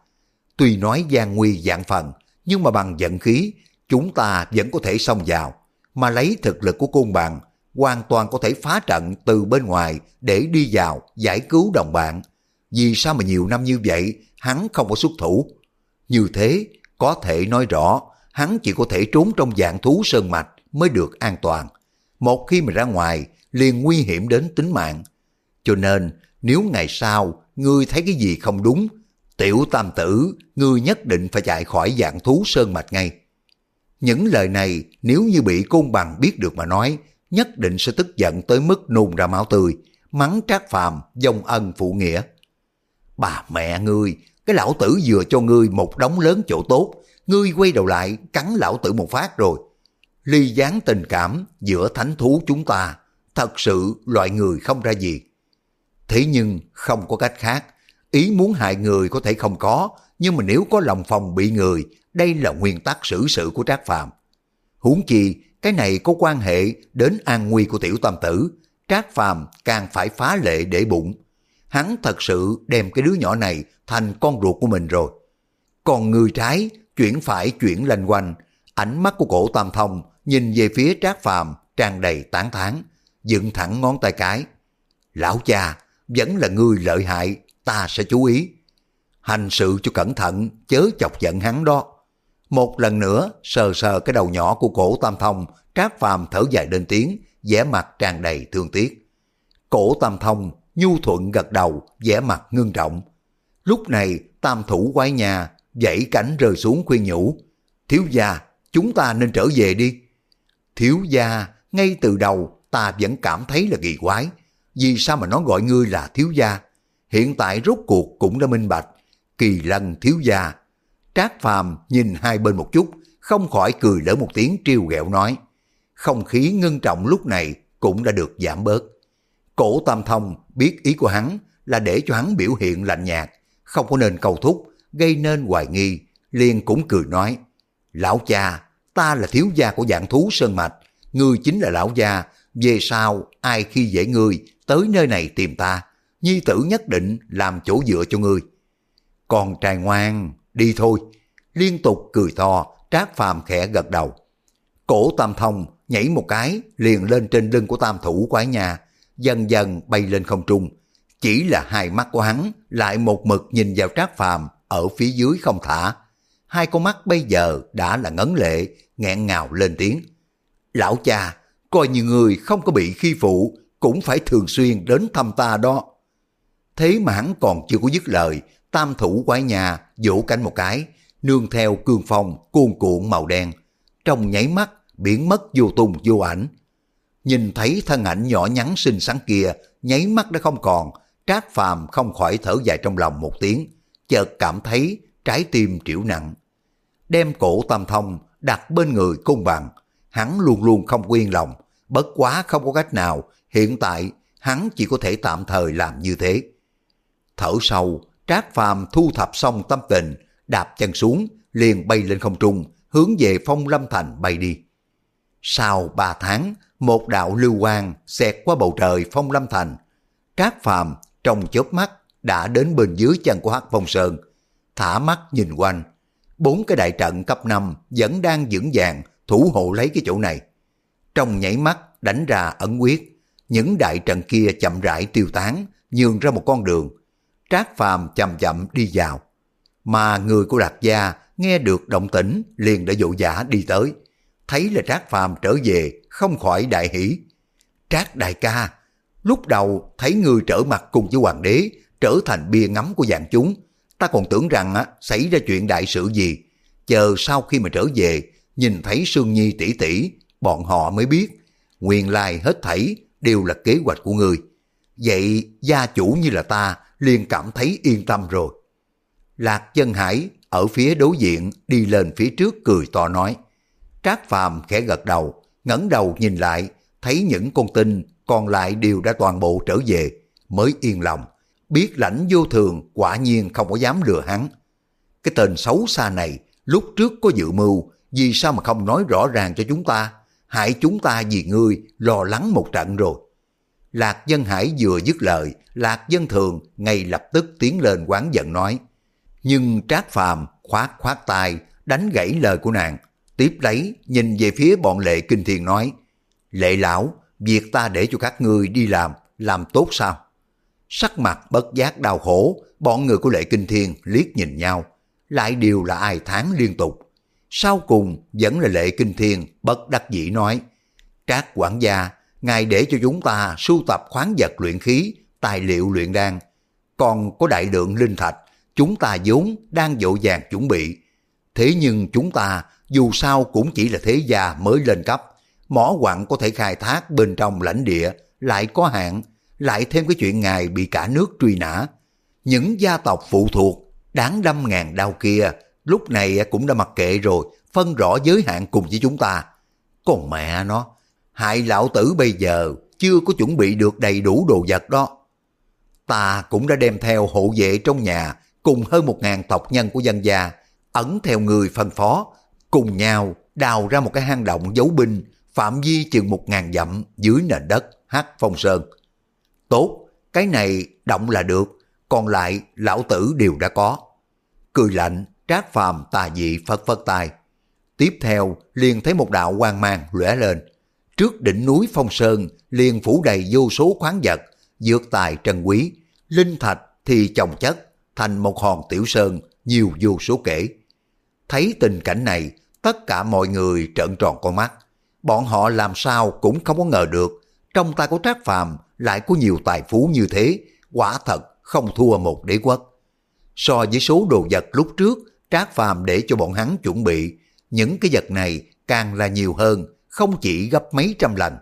Speaker 1: Tuy nói gian nguy dạng phần, nhưng mà bằng giận khí, chúng ta vẫn có thể xông vào, mà lấy thực lực của côn bằng, hoàn toàn có thể phá trận từ bên ngoài để đi vào giải cứu đồng bạn. Vì sao mà nhiều năm như vậy hắn không có xuất thủ? Như thế, có thể nói rõ, hắn chỉ có thể trốn trong dạng thú sơn mạch mới được an toàn. Một khi mà ra ngoài, liền nguy hiểm đến tính mạng. Cho nên, nếu ngày sau ngươi thấy cái gì không đúng, tiểu tam tử, ngươi nhất định phải chạy khỏi dạng thú sơn mạch ngay. Những lời này nếu như bị côn bằng biết được mà nói, nhất định sẽ tức giận tới mức nôn ra máu tươi, mắng trác phàm, dông ân phụ nghĩa. Bà mẹ ngươi, cái lão tử vừa cho ngươi một đống lớn chỗ tốt, ngươi quay đầu lại cắn lão tử một phát rồi. Ly gián tình cảm giữa thánh thú chúng ta, thật sự loại người không ra gì. Thế nhưng không có cách khác, ý muốn hại người có thể không có, nhưng mà nếu có lòng phòng bị người, đây là nguyên tắc xử sự của Trác Phàm. Huống chi, cái này có quan hệ đến an nguy của tiểu tam tử, Trác Phàm càng phải phá lệ để bụng. Hắn thật sự đem cái đứa nhỏ này thành con ruột của mình rồi. Còn người trái, chuyển phải chuyển lanh quanh, ánh mắt của cổ tam thông nhìn về phía Trác Phàm tràn đầy tán thán dựng thẳng ngón tay cái. Lão cha, vẫn là người lợi hại, ta sẽ chú ý. Hành sự cho cẩn thận, chớ chọc giận hắn đó. Một lần nữa, sờ sờ cái đầu nhỏ của cổ tam thông, trác phàm thở dài lên tiếng, vẻ mặt tràn đầy thương tiếc. Cổ tam thông, nhu thuận gật đầu, vẻ mặt ngưng trọng. Lúc này, tam thủ quay nhà, dãy cánh rơi xuống khuyên nhủ. Thiếu gia, chúng ta nên trở về đi. Thiếu gia, ngay từ đầu, ta vẫn cảm thấy là kỳ quái. Vì sao mà nó gọi ngươi là thiếu gia? Hiện tại rốt cuộc cũng đã minh bạch. Kỳ lân thiếu gia. Trác phàm nhìn hai bên một chút, không khỏi cười lỡ một tiếng trêu ghẹo nói. Không khí ngưng trọng lúc này cũng đã được giảm bớt. Cổ Tam Thông biết ý của hắn là để cho hắn biểu hiện lạnh nhạt, không có nên cầu thúc, gây nên hoài nghi, liền cũng cười nói. Lão cha, ta là thiếu gia của dạng thú Sơn Mạch, ngươi chính là lão gia, về sau ai khi dễ ngươi tới nơi này tìm ta, nhi tử nhất định làm chỗ dựa cho ngươi. Còn trai ngoan, đi thôi. Liên tục cười to, trác phàm khẽ gật đầu. Cổ tam thông nhảy một cái liền lên trên lưng của tam thủ quái nhà, dần dần bay lên không trung. Chỉ là hai mắt của hắn lại một mực nhìn vào trác phàm ở phía dưới không thả. Hai con mắt bây giờ đã là ngấn lệ, nghẹn ngào lên tiếng. Lão cha, coi như người không có bị khi phụ, cũng phải thường xuyên đến thăm ta đó. Thế mà hắn còn chưa có dứt lời, tam thủ quái nhà vỗ cánh một cái, nương theo cương phong cuồn cuộn màu đen. Trong nháy mắt, biến mất vô tung vô ảnh. Nhìn thấy thân ảnh nhỏ nhắn xinh xắn kia, nháy mắt đã không còn, trác phàm không khỏi thở dài trong lòng một tiếng, chợt cảm thấy trái tim triểu nặng. Đem cổ tam thông đặt bên người cung bằng, hắn luôn luôn không quyên lòng, bất quá không có cách nào, hiện tại hắn chỉ có thể tạm thời làm như thế. Thở sâu, Trác Phàm thu thập xong tâm tình, đạp chân xuống, liền bay lên không trung, hướng về phong lâm thành bay đi. Sau ba tháng, một đạo lưu quang xẹt qua bầu trời phong lâm thành. Trác Phàm trong chớp mắt đã đến bên dưới chân của Hắc Phong Sơn, thả mắt nhìn quanh. Bốn cái đại trận cấp 5 vẫn đang vững vàng thủ hộ lấy cái chỗ này. Trong nhảy mắt đánh ra ẩn quyết, những đại trận kia chậm rãi tiêu tán, nhường ra một con đường. Trác Phàm chậm chậm đi vào. Mà người của Lạc Gia nghe được động tĩnh liền đã dỗ dã đi tới. Thấy là Trác Phàm trở về, không khỏi đại hỷ. Trác đại ca, lúc đầu thấy người trở mặt cùng với hoàng đế, trở thành bia ngắm của dạng chúng. Ta còn tưởng rằng á, xảy ra chuyện đại sự gì. Chờ sau khi mà trở về, nhìn thấy Sương Nhi tỷ tỷ, bọn họ mới biết, nguyên lai hết thảy đều là kế hoạch của người. Vậy gia chủ như là ta liền cảm thấy yên tâm rồi. Lạc chân hải ở phía đối diện đi lên phía trước cười to nói. Trác phàm khẽ gật đầu, ngẩng đầu nhìn lại, thấy những con tinh còn lại đều đã toàn bộ trở về, mới yên lòng. Biết lãnh vô thường quả nhiên không có dám lừa hắn. Cái tên xấu xa này lúc trước có dự mưu vì sao mà không nói rõ ràng cho chúng ta, hại chúng ta vì ngươi lo lắng một trận rồi. Lạc Dân Hải vừa dứt lời, Lạc Dân Thường ngay lập tức tiến lên quán giận nói. Nhưng Trác Phàm khoát khoát tay, đánh gãy lời của nàng, tiếp lấy nhìn về phía bọn lệ kinh thiên nói. Lệ lão, việc ta để cho các ngươi đi làm, làm tốt sao? Sắc mặt bất giác đau khổ, bọn người của lệ kinh thiên liếc nhìn nhau, lại đều là ai tháng liên tục. Sau cùng vẫn là lệ kinh thiên bất đắc dĩ nói, Trác quản gia, ngài để cho chúng ta sưu tập khoáng vật luyện khí, tài liệu luyện đan, còn có đại lượng linh thạch, chúng ta vốn đang dỗ dàng chuẩn bị. Thế nhưng chúng ta dù sao cũng chỉ là thế gia mới lên cấp, mỏ quặng có thể khai thác bên trong lãnh địa lại có hạn, lại thêm cái chuyện ngài bị cả nước truy nã. Những gia tộc phụ thuộc, đáng đâm ngàn đau kia, lúc này cũng đã mặc kệ rồi, phân rõ giới hạn cùng với chúng ta. Còn mẹ nó, hại lão tử bây giờ chưa có chuẩn bị được đầy đủ đồ vật đó. Ta cũng đã đem theo hộ vệ trong nhà cùng hơn một ngàn tộc nhân của dân gia, ẩn theo người phân phó, cùng nhau đào ra một cái hang động giấu binh phạm vi chừng một ngàn dặm dưới nền đất Hát Phong Sơn. Tốt, cái này động là được, còn lại lão tử đều đã có. Cười lạnh, trác phàm tà dị phật phất tay. Tiếp theo liền thấy một đạo quang mang lóe lên. Trước đỉnh núi Phong Sơn liền phủ đầy vô số khoáng vật, dược tài trân quý, linh thạch thì chồng chất, thành một hòn tiểu sơn nhiều vô số kể. Thấy tình cảnh này, tất cả mọi người trợn tròn con mắt. Bọn họ làm sao cũng không có ngờ được, trong tay của Trác Phàm lại có nhiều tài phú như thế, quả thật không thua một đế quốc. So với số đồ vật lúc trước, Trác Phàm để cho bọn hắn chuẩn bị, những cái vật này càng là nhiều hơn, không chỉ gấp mấy trăm lần.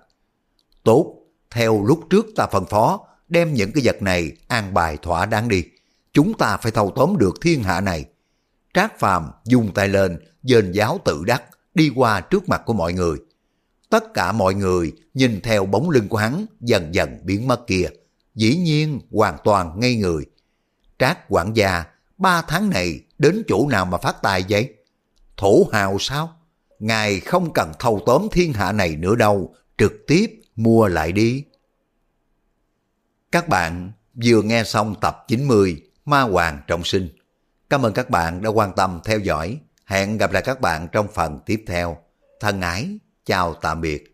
Speaker 1: Tốt, theo lúc trước ta phân phó, đem những cái vật này an bài thỏa đáng đi. Chúng ta phải thâu tóm được thiên hạ này. Trác Phàm dùng tay lên, dền giáo tự đắc, đi qua trước mặt của mọi người. Tất cả mọi người nhìn theo bóng lưng của hắn dần dần biến mất kia. Dĩ nhiên hoàn toàn ngây người. Trác quản gia, ba tháng này đến chỗ nào mà phát tài vậy? Thổ hào sao? Ngài không cần thâu tóm thiên hạ này nữa đâu, trực tiếp mua lại đi. Các bạn vừa nghe xong tập 90 Ma Hoàng Trọng Sinh. Cảm ơn các bạn đã quan tâm theo dõi. Hẹn gặp lại các bạn trong phần tiếp theo. Thân ái, chào tạm biệt.